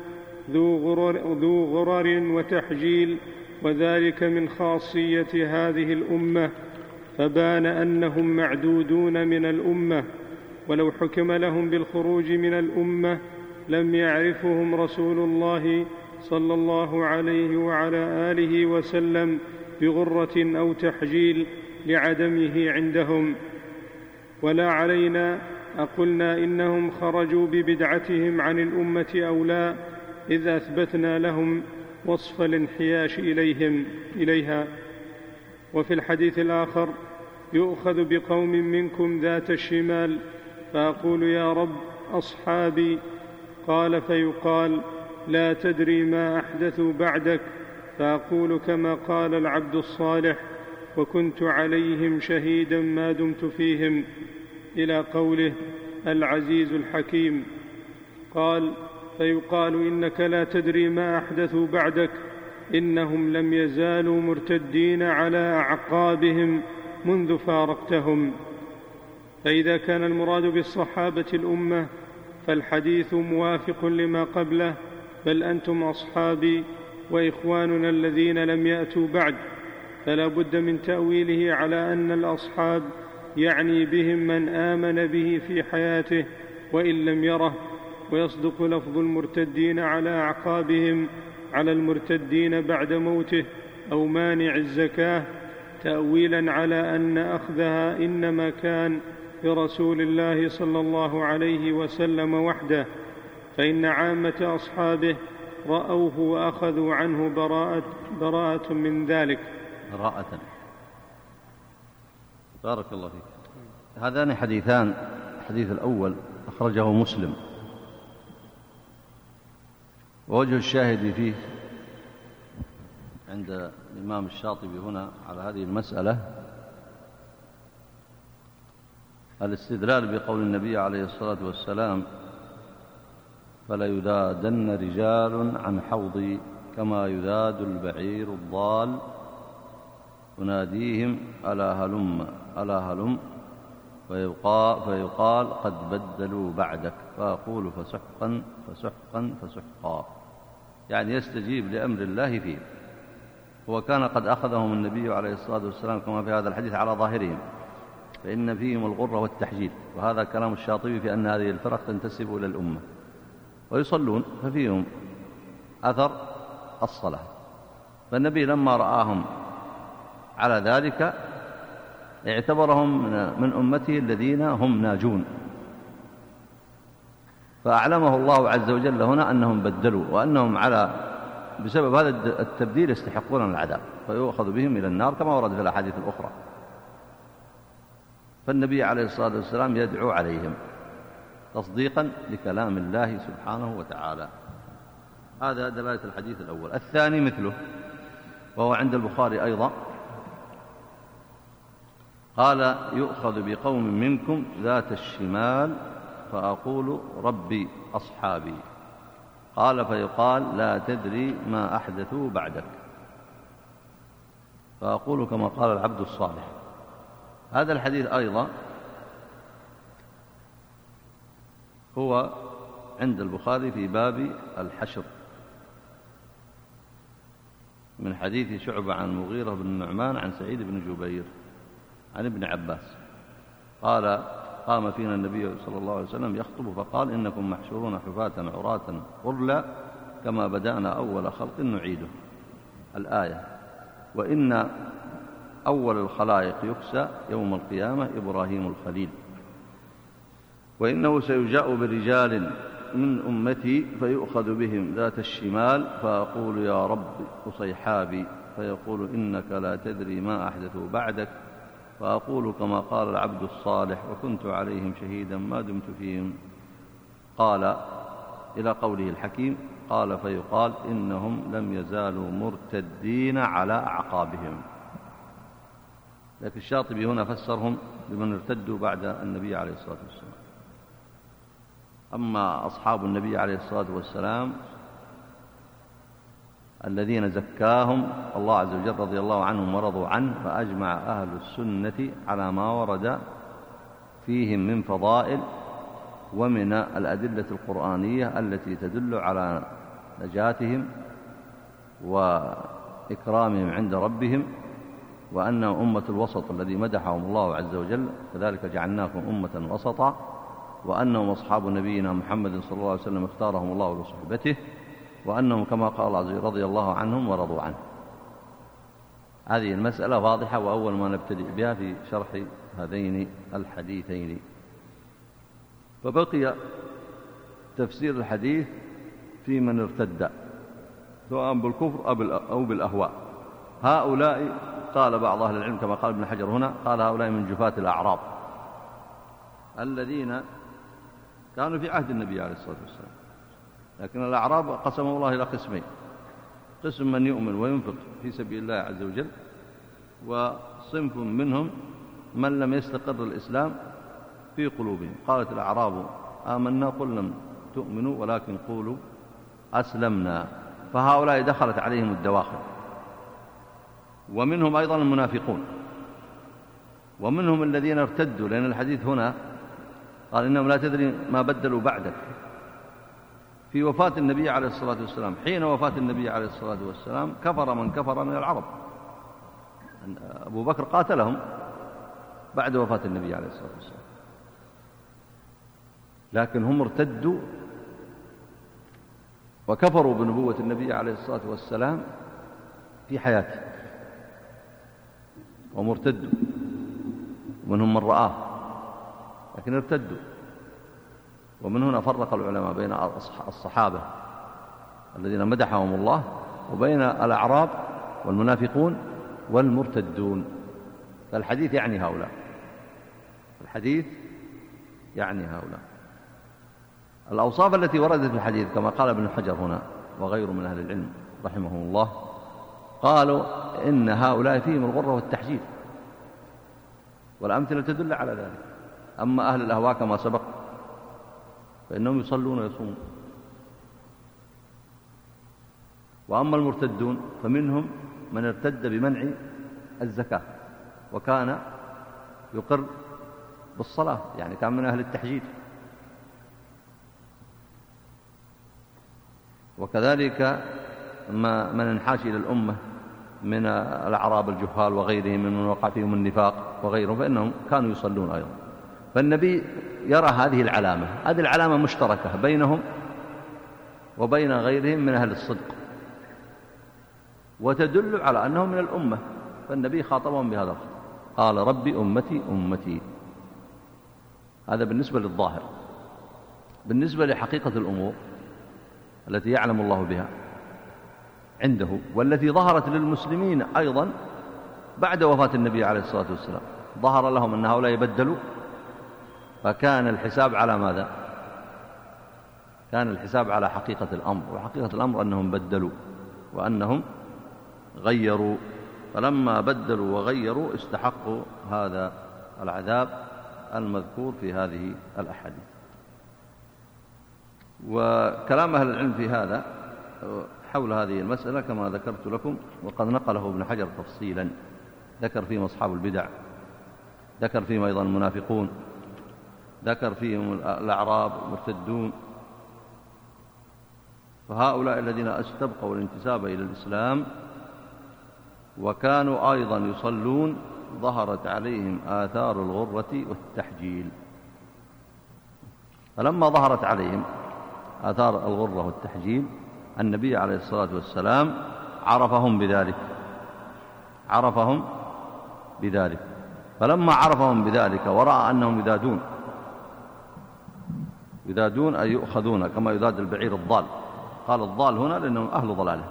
ذو غرر, ذو غرر وتحجيل وذلك من خاصية هذه الأمة فبان أنهم معدودون من الأمة. ولو حكم لهم بالخروج من الأمة لم يعرفهم رسول الله صلى الله عليه وعلى آله وسلم بغرة أو تحجيل لعدمه عندهم. ولا علينا أقلنا إنهم خرجوا ببدعتهم عن الأمة أو لا اذ أثبتنا لهم وصف الانحياش إليهم إليها. وفي الحديث الآخر يؤخذ بقوم منكم ذات الشمال فأقول يا رب أصحابي قال فيقال لا تدري ما احدثوا بعدك فأقول كما قال العبد الصالح وكنت عليهم شهيدا ما دمت فيهم. إلى قوله العزيز الحكيم. قال فيقال إنك لا تدري ما أحدثوا بعدك إنهم لم يزالوا مرتدين على أعقابهم منذ فارقتهم. فإذا كان المراد بالصحابة الأمة فالحديث موافق لما قبله بل أنتم أصحابي وإخواننا الذين لم يأتوا بعد. فلا بد من تأويله على أن الأصحاب يعني بهم من آمن به في حياته وإن لم يره ويصدق لفظ المرتدين على أعقابهم على المرتدين بعد موته أو مانع الزكاة تاويلا على أن أخذها إنما كان برسول الله صلى الله عليه وسلم وحده فإن عامة أصحابه رأوه وأخذوا عنه براءة, براءة من ذلك. براءة. بارك الله فيك. هذان حديثان الحديث الأول أخرجه مسلم. ووجه الشاهد فيه عند الإمام الشاطبي هنا على هذه المسألة الاستدلال بقول النبي عليه الصلاة والسلام فلا يذادن رجال عن حوضي كما يذاد البعير الضال يناديهم ألا هلم ألا هلم فيقال, فيقال قد بدلوا بعدك فأقول فسحقا فسحقا فسحقا يعني يستجيب لأمر الله فيه. هو كان قد أخذهم النبي عليه الصلاة والسلام كما في هذا الحديث على ظاهرهم. فإن فيهم الغرة والتحجيل وهذا كلام الشاطبي في أن هذه الفرق تنتسب إلى الأمة. ويصلون ففيهم أثر الصلاة. فالنبي لما رآهم على ذلك اعتبرهم من أمته الذين هم ناجون. فأعلمه الله عز وجل هنا أنهم بدلوا وأنهم على بسبب هذا التبديل يستحقون العذاب فيؤخذ بهم إلى النار كما ورد في الأحاديث الأخرى. فالنبي عليه الصلاة والسلام يدعو عليهم تصديقا لكلام الله سبحانه وتعالى. هذا دلالة الحديث الأول. الثاني مثله وهو عند البخاري أيضا. قال يؤخذ بقوم منكم ذات الشمال فأقول ربي أصحابي. قال فيقال لا تدري ما أحدثوا بعدك. فأقول كما قال العبد الصالح. هذا الحديث أيضا هو عند البخاري في باب الحشر. من حديث شعبة عن مغيرة بن النعمان عن سعيد بن جبير عن ابن عباس. قال قام فينا النبي صلى الله عليه وسلم يخطب فقال إنكم محشورون حفاة عراة غرلا كما بدأنا أول خلق نعيده. الآية وإن أول الخلائق يكسى يوم القيامة إبراهيم الخليل. وإنه سيجاء برجال من أمتي فيؤخذ بهم ذات الشمال فأقول يا رب أصيحابي فيقول إنك لا تدري ما أحدثوا بعدك فأقول كما قال العبد الصالح وكنت عليهم شهيدا ما دمت فيهم. قال إلى قوله الحكيم قال فيقال إنهم لم يزالوا مرتدين على أعقابهم. لكن الشاطبي هنا فسرهم بمن ارتدوا بعد النبي عليه الصلاة والسلام. أما أصحاب النبي عليه الصلاة والسلام الذين زكاهم الله عز وجل رضي الله عنهم ورضوا عنه فأجمع أهل السنة على ما ورد فيهم من فضائل ومن الأدلة القرآنية التي تدل على نجاتهم وإكرامهم عند ربهم وأنهم أمة الوسط الذي مدحهم الله عز وجل كذلك جعلناكم أمة وسطا وأنهم أصحاب نبينا محمد صلى الله عليه وسلم اختارهم الله لصحبته وأنهم كما قال رضي الله عنهم ورضوا عنه. هذه المسألة واضحة وأول ما نبتدئ بها في شرح هذين الحديثين. فبقي تفسير الحديث في من ارتد سواء بالكفر أو بالأهواء. هؤلاء قال بعض أهل العلم كما قال ابن حجر هنا قال هؤلاء من جفاة الأعراب الذين كانوا في عهد النبي عليه الصلاة والسلام. لكن الأعراب قسمه الله إلى قسمين. قسم من يؤمن وينفق في سبيل الله عز وجل وصنف منهم من لم يستقر الإسلام في قلوبهم. قالت الأعراب آمنا قل لم تؤمنوا ولكن قولوا أسلمنا. فهؤلاء دخلت عليهم الدواخل. ومنهم أيضا المنافقون. ومنهم الذين ارتدوا لأن الحديث هنا قال إنهم لا تدري ما بدلوا بعدك. في وفاة النبي عليه الصلاة والسلام حين وفاة النبي عليه الصلاة والسلام كفر من كفر من العرب. أبو بكر قاتلهم بعد وفاة النبي عليه الصلاة والسلام. لكن هم ارتدوا وكفروا بنبوة النبي عليه الصلاة والسلام في حياته. ومرتدوا ومنهم من رآه لكن ارتدوا. ومن هنا فرق العلماء بين الصحابة الذين مدحهم الله وبين الأعراب والمنافقون والمرتدون. فالحديث يعني هؤلاء. الحديث يعني هؤلاء. الأوصاف التي وردت في الحديث كما قال ابن حجر هنا وغيره من أهل العلم رحمهم الله قالوا إن هؤلاء فيهم الغرة والتحجير. والأمثلة تدل على ذلك. أما أهل الأهواء كما سبق فإنهم يصلون ويصومون. وأما المرتدون فمنهم من ارتد بمنع الزكاة وكان يقر بالصلاة يعني كان من أهل التحجير وكذلك ما من انحاش إلى الأمة من الأعراب الجهال وغيرهم من وقع فيهم النفاق وغيرهم فإنهم كانوا يصلون أيضا. فالنبي يرى هذه العلامة. هذه العلامة مشتركة بينهم وبين غيرهم من أهل الصدق. وتدل على أنهم من الأمة. فالنبي خاطبهم بهذا قال ربي أمتي أمتي. هذا بالنسبة للظاهر. بالنسبة لحقيقة الأمور التي يعلم الله بها عنده والتي ظهرت للمسلمين أيضا بعد وفاة النبي عليه الصلاة والسلام. ظهر لهم أن هؤلاء يبدلوا فكان الحساب على ماذا؟ كان الحساب على حقيقة الأمر وحقيقة الأمر أنهم بدلوا وأنهم غيروا فلما بدلوا وغيروا استحقوا هذا العذاب المذكور في هذه الأحاديث. وكلام أهل العلم في هذا حول هذه المسألة كما ذكرت لكم وقد نقله ابن حجر تفصيلا ذكر فيهم أصحاب البدع ذكر فيهم أيضا المنافقون ذكر فيهم الأعراب المرتدون. فهؤلاء الذين استبقوا الانتساب إلى الإسلام وكانوا أيضا يصلون ظهرت عليهم آثار الغرة والتحجيل. فلما ظهرت عليهم آثار الغرة والتحجيل النبي عليه الصلاة والسلام عرفهم بذلك. عرفهم بذلك. فلما عرفهم بذلك ورأى أنهم يذادون. يذادون أي يؤخذون كما يذاد البعير الضال. قال الضال هنا لأنهم أهل ضلاله.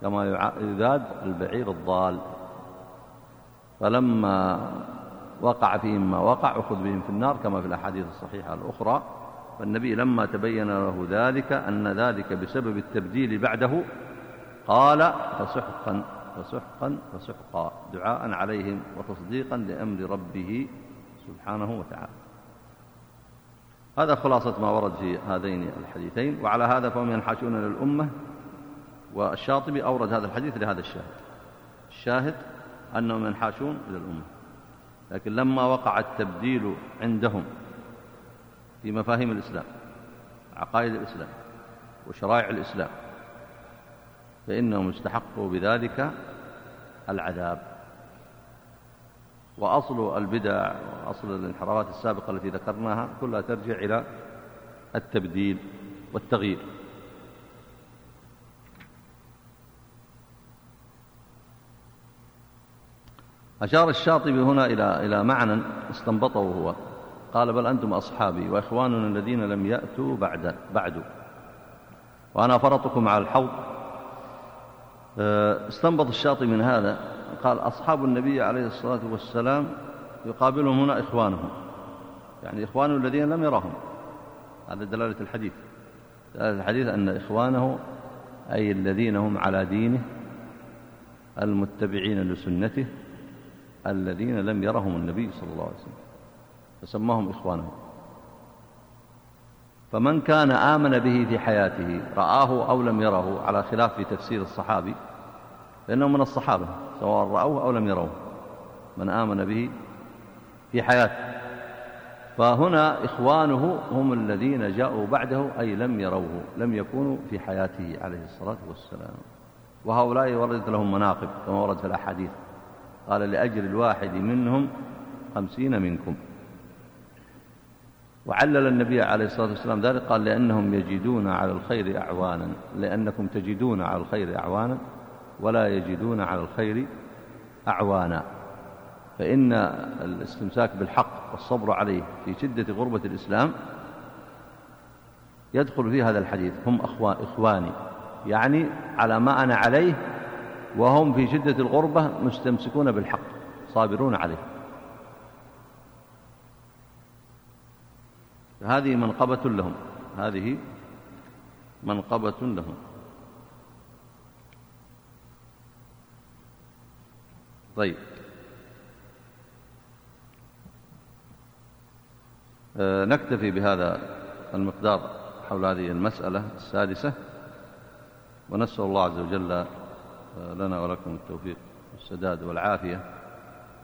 كما يذاد البعير الضال. فلما وقع فيهم ما وقع أخذ بهم في النار كما في الأحاديث الصحيحة الأخرى. فالنبي لما تبين له ذلك أن ذلك بسبب التبديل بعده قال فسحقا فسحقا فسحقا. دعاء عليهم وتصديقا لأمر ربه سبحانه وتعالى. هذا خلاصة ما ورد في هذين الحديثين وعلى هذا فهم ينحاشون للأمة والشاطبي أورد هذا الحديث لهذا الشاهد. الشاهد أنهم ينحاشون إلى الأمة لكن لما وقع التبديل عندهم في مفاهيم الإسلام عقائد الإسلام وشرائع الإسلام فإنهم استحقوا بذلك العذاب. وأصل البدع وأصل الانحرافات السابقة التي ذكرناها كلها ترجع إلى التبديل والتغيير. أشار الشاطبي هنا إلى إلى معنى استنبطه هو. قال بل أنتم أصحابي وإخواننا الذين لم يأتوا بعد بعد. وأنا فرطكم على الحوض. آه، استنبط الشاطبي من هذا قال أصحاب النبي عليه الصلاة والسلام يقابلهم هنا إخوانهم يعني إخوانه الذين لم يرهم. هذا دلالة الحديث. دلالة الحديث أن إخوانه أي الذين هم على دينه المتبعين لسنته الذين لم يرهم النبي صلى الله عليه وسلم. فسماهم إخوانه. فمن كان آمن به في حياته رآه أو لم يره على خلاف في تفسير الصحابي فإنه من الصحابة سواء رأوه أو لم يروه من آمن به في حياته. فهنا إخوانه هم الذين جاءوا بعده أي لم يروه لم يكونوا في حياته عليه الصلاة والسلام. وهؤلاء وردت لهم مناقب كما ورد في الأحاديث. قال لأجر الواحد منهم خمسين منكم. وعلل النبي عليه الصلاة والسلام ذلك قال لأنهم يجدون على الخير أعوانا لأنكم تجدون على الخير أعوانا. ولا يجدون على الخير أعوانا. فإن الاستمساك بالحق والصبر عليه في شدة غربة الإسلام يدخل في هذا الحديث. هم إخواني. يعني على ما أنا عليه وهم في شدة الغربة مستمسكون بالحق صابرون عليه. هذه منقبة لهم. هذه منقبة لهم. طيب. آه، نكتفي بهذا المقدار حول هذه المسألة السادسة ونسأل الله عز وجل آه، لنا ولكم التوفيق والسداد والعافية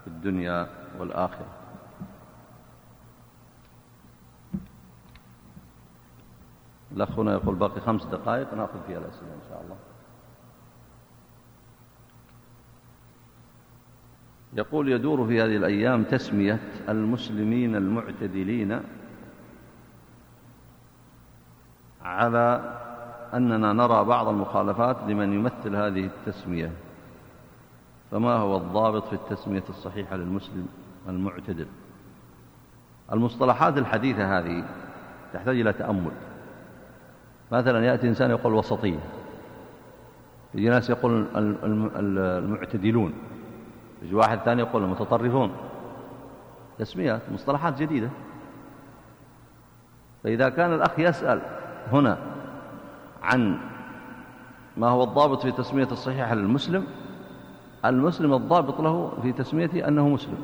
في الدنيا والآخرة. الأخ هنا يقول باقي خمس دقائق نأخذ فيها الأسئلة إن شاء الله. يقول يدور في هذه الأيام تسمية المسلمين المعتدلين على أننا نرى بعض المخالفات لمن يمثل هذه التسمية. فما هو الضابط في التسمية الصحيحة للمسلم المعتدل؟ المصطلحات الحديثة هذه تحتاج إلى تأمل. مثلا يأتي إنسان يقول وسطية. يجي ناس يقول المعتدلون. يجي واحد ثاني يقول المتطرفون. تسميات مصطلحات جديدة. فإذا كان الأخ يسأل هنا عن ما هو الضابط في تسمية الصحيحة للمسلم المسلم الضابط له في تسميته أنه مسلم.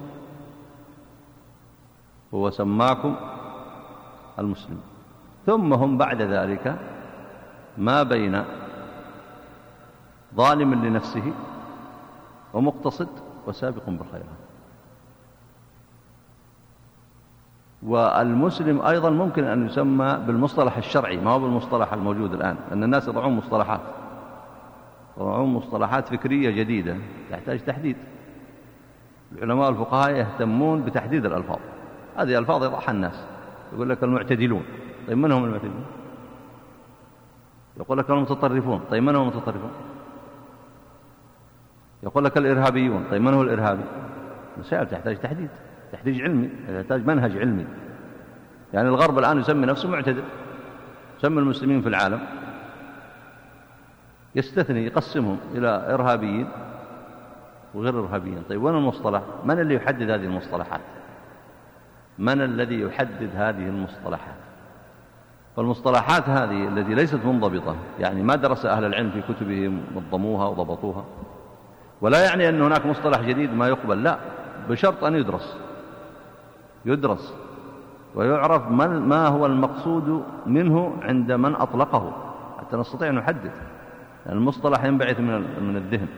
هو سماكم المسلم. ثم هم بعد ذلك ما بين ظالم لنفسه ومقتصد وسابق بالخيرات. والمسلم أيضا ممكن أن يسمى بالمصطلح الشرعي ما هو بالمصطلح الموجود الآن أن الناس يضعون مصطلحات. يضعون مصطلحات فكرية جديدة تحتاج تحديد. العلماء الفقهاء يهتمون بتحديد الألفاظ. هذه ألفاظ يضعها الناس. يقول لك المعتدلون. طيب من هم المعتدلون؟ يقول لك المتطرفون. طيب من هم المتطرفون؟ يقول لك الإرهابيون. طيب من هو الإرهابي؟ مسائل تحتاج تحديد تحتاج علمي تحتاج منهج علمي. يعني الغرب الآن يسمي نفسه معتدل يسمي المسلمين في العالم يستثني يقسمهم إلى إرهابيين وغير إرهابيين. طيب وين المصطلح؟ من اللي يحدد هذه المصطلحات؟ من الذي يحدد هذه المصطلحات؟ فالمصطلحات هذه التي ليست منضبطة يعني ما درس أهل العلم في كتبهم نظموها وضبطوها. ولا يعني أن هناك مصطلح جديد ما يقبل لا بشرط أن يدرس. يدرس. ويعرف ما هو المقصود منه عند من أطلقه حتى نستطيع أن نحدد. المصطلح ينبعث من من الذهن.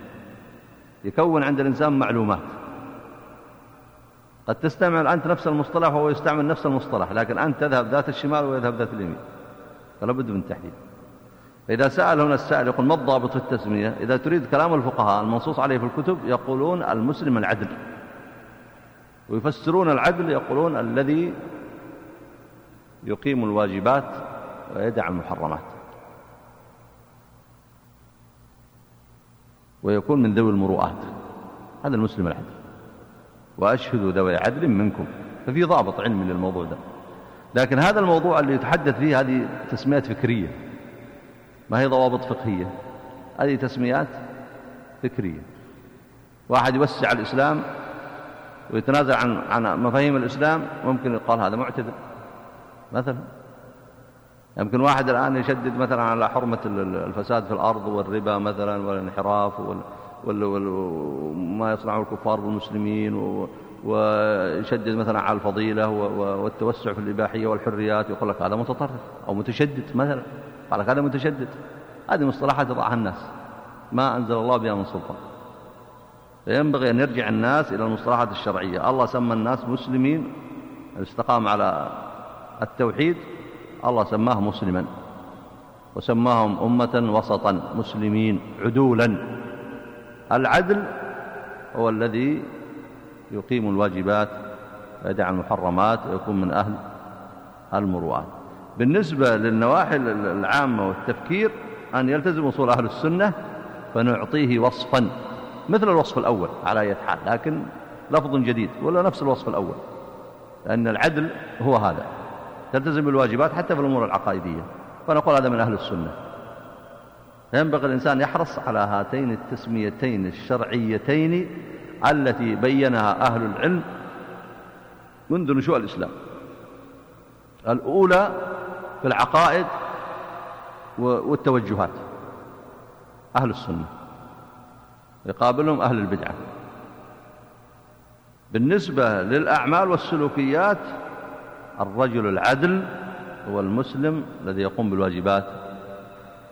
يكون عند الإنسان معلومات. قد تستعمل أنت نفس المصطلح وهو يستعمل نفس المصطلح لكن أنت تذهب ذات الشمال ويذهب ذات اليمين. فلا بد من تحديد فإذا سأل هنا السائل يقول ما الضابط في التسمية؟ إذا تريد كلام الفقهاء المنصوص عليه في الكتب يقولون المسلم العدل. ويفسرون العدل يقولون الذي يقيم الواجبات ويدع المحرمات. ويكون من ذوي المروءات. هذا المسلم العدل. وأشهدوا ذوي عدل منكم. ففي ضابط علمي للموضوع ده. لكن هذا الموضوع اللي يتحدث فيه هذه تسميات فكرية. ما هي ضوابط فقهية؟ هذه تسميات فكرية. واحد يوسع الإسلام ويتنازل عن عن مفاهيم الإسلام ممكن يقال هذا معتدل. مثلا يمكن واحد الآن يشدد مثلا على حرمة الفساد في الأرض والربا مثلا والانحراف وما يصنعه الكفار بالمسلمين ويشدد مثلا على الفضيلة والتوسع في الإباحية والحريات يقول لك هذا متطرف أو متشدد مثلا. قال هذا متشدد. هذه مصطلحات يضعها الناس. ما أنزل الله بها من سلطان. فينبغي أن يرجع الناس إلى المصطلحات الشرعية. الله سمى الناس مسلمين. استقام على التوحيد. الله سماه مسلما. وسماهم أمة وسطا. مسلمين عدولا. العدل هو الذي يقيم الواجبات ويدع المحرمات ويكون من أهل المروءات. بالنسبة للنواحي العامة والتفكير أن يلتزم أصول أهل السنة فنعطيه وصفا مثل الوصف الأول على أي حال لكن لفظ جديد ولا نفس الوصف الأول لأن العدل هو هذا. تلتزم بالواجبات حتى في الأمور العقائدية فنقول هذا من أهل السنة. ينبغي الإنسان يحرص على هاتين التسميتين الشرعيتين التي بينها أهل العلم منذ نشوء الإسلام. الأولى في العقائد والتوجهات. أهل السنة. يقابلهم أهل البدعة. بالنسبة للأعمال والسلوكيات الرجل العدل هو المسلم الذي يقوم بالواجبات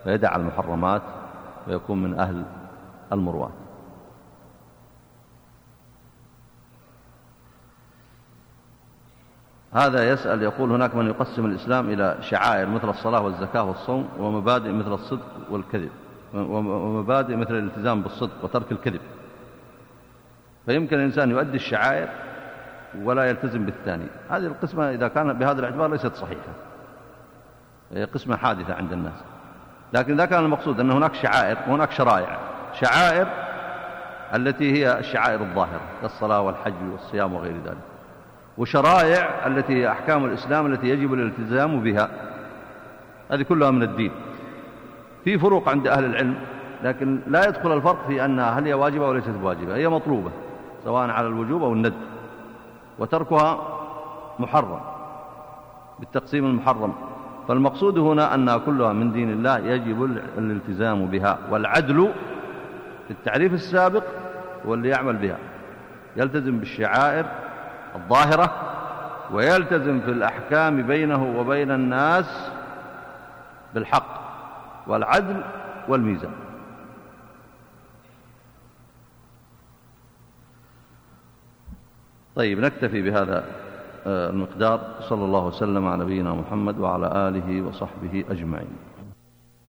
ويدع المحرمات ويكون من أهل المروات. هذا يسأل يقول هناك من يقسم الإسلام إلى شعائر مثل الصلاة والزكاة والصوم ومبادئ مثل الصدق والكذب ومبادئ مثل الالتزام بالصدق وترك الكذب. فيمكن الإنسان يؤدي الشعائر ولا يلتزم بالثاني. هذه القسمة إذا كان بهذا الاعتبار ليست صحيحة. هي قسمة حادثة عند الناس. لكن إذا كان المقصود أن هناك شعائر وهناك شرائع شعائر التي هي الشعائر الظاهرة كالصلاة والحج والصيام وغير ذلك. وشرائع التي أحكام الإسلام التي يجب الالتزام بها. هذه كلها من الدين. في فروق عند أهل العلم لكن لا يدخل الفرق في أنها هل هي واجبة أو ليست واجبة. هي مطلوبة سواء على الوجوب أو الند. وتركها محرم بالتقسيم المحرم. فالمقصود هنا أنها كلها من دين الله يجب الالتزام بها والعدل في التعريف السابق هو اللي يعمل بها. يلتزم بالشعائر الظاهرة ويلتزم في الأحكام بينه وبين الناس بالحق والعدل والميزان. طيب نكتفي بهذا آه، المقدار. صلى الله وسلم على نبينا محمد وعلى آله وصحبه أجمعين.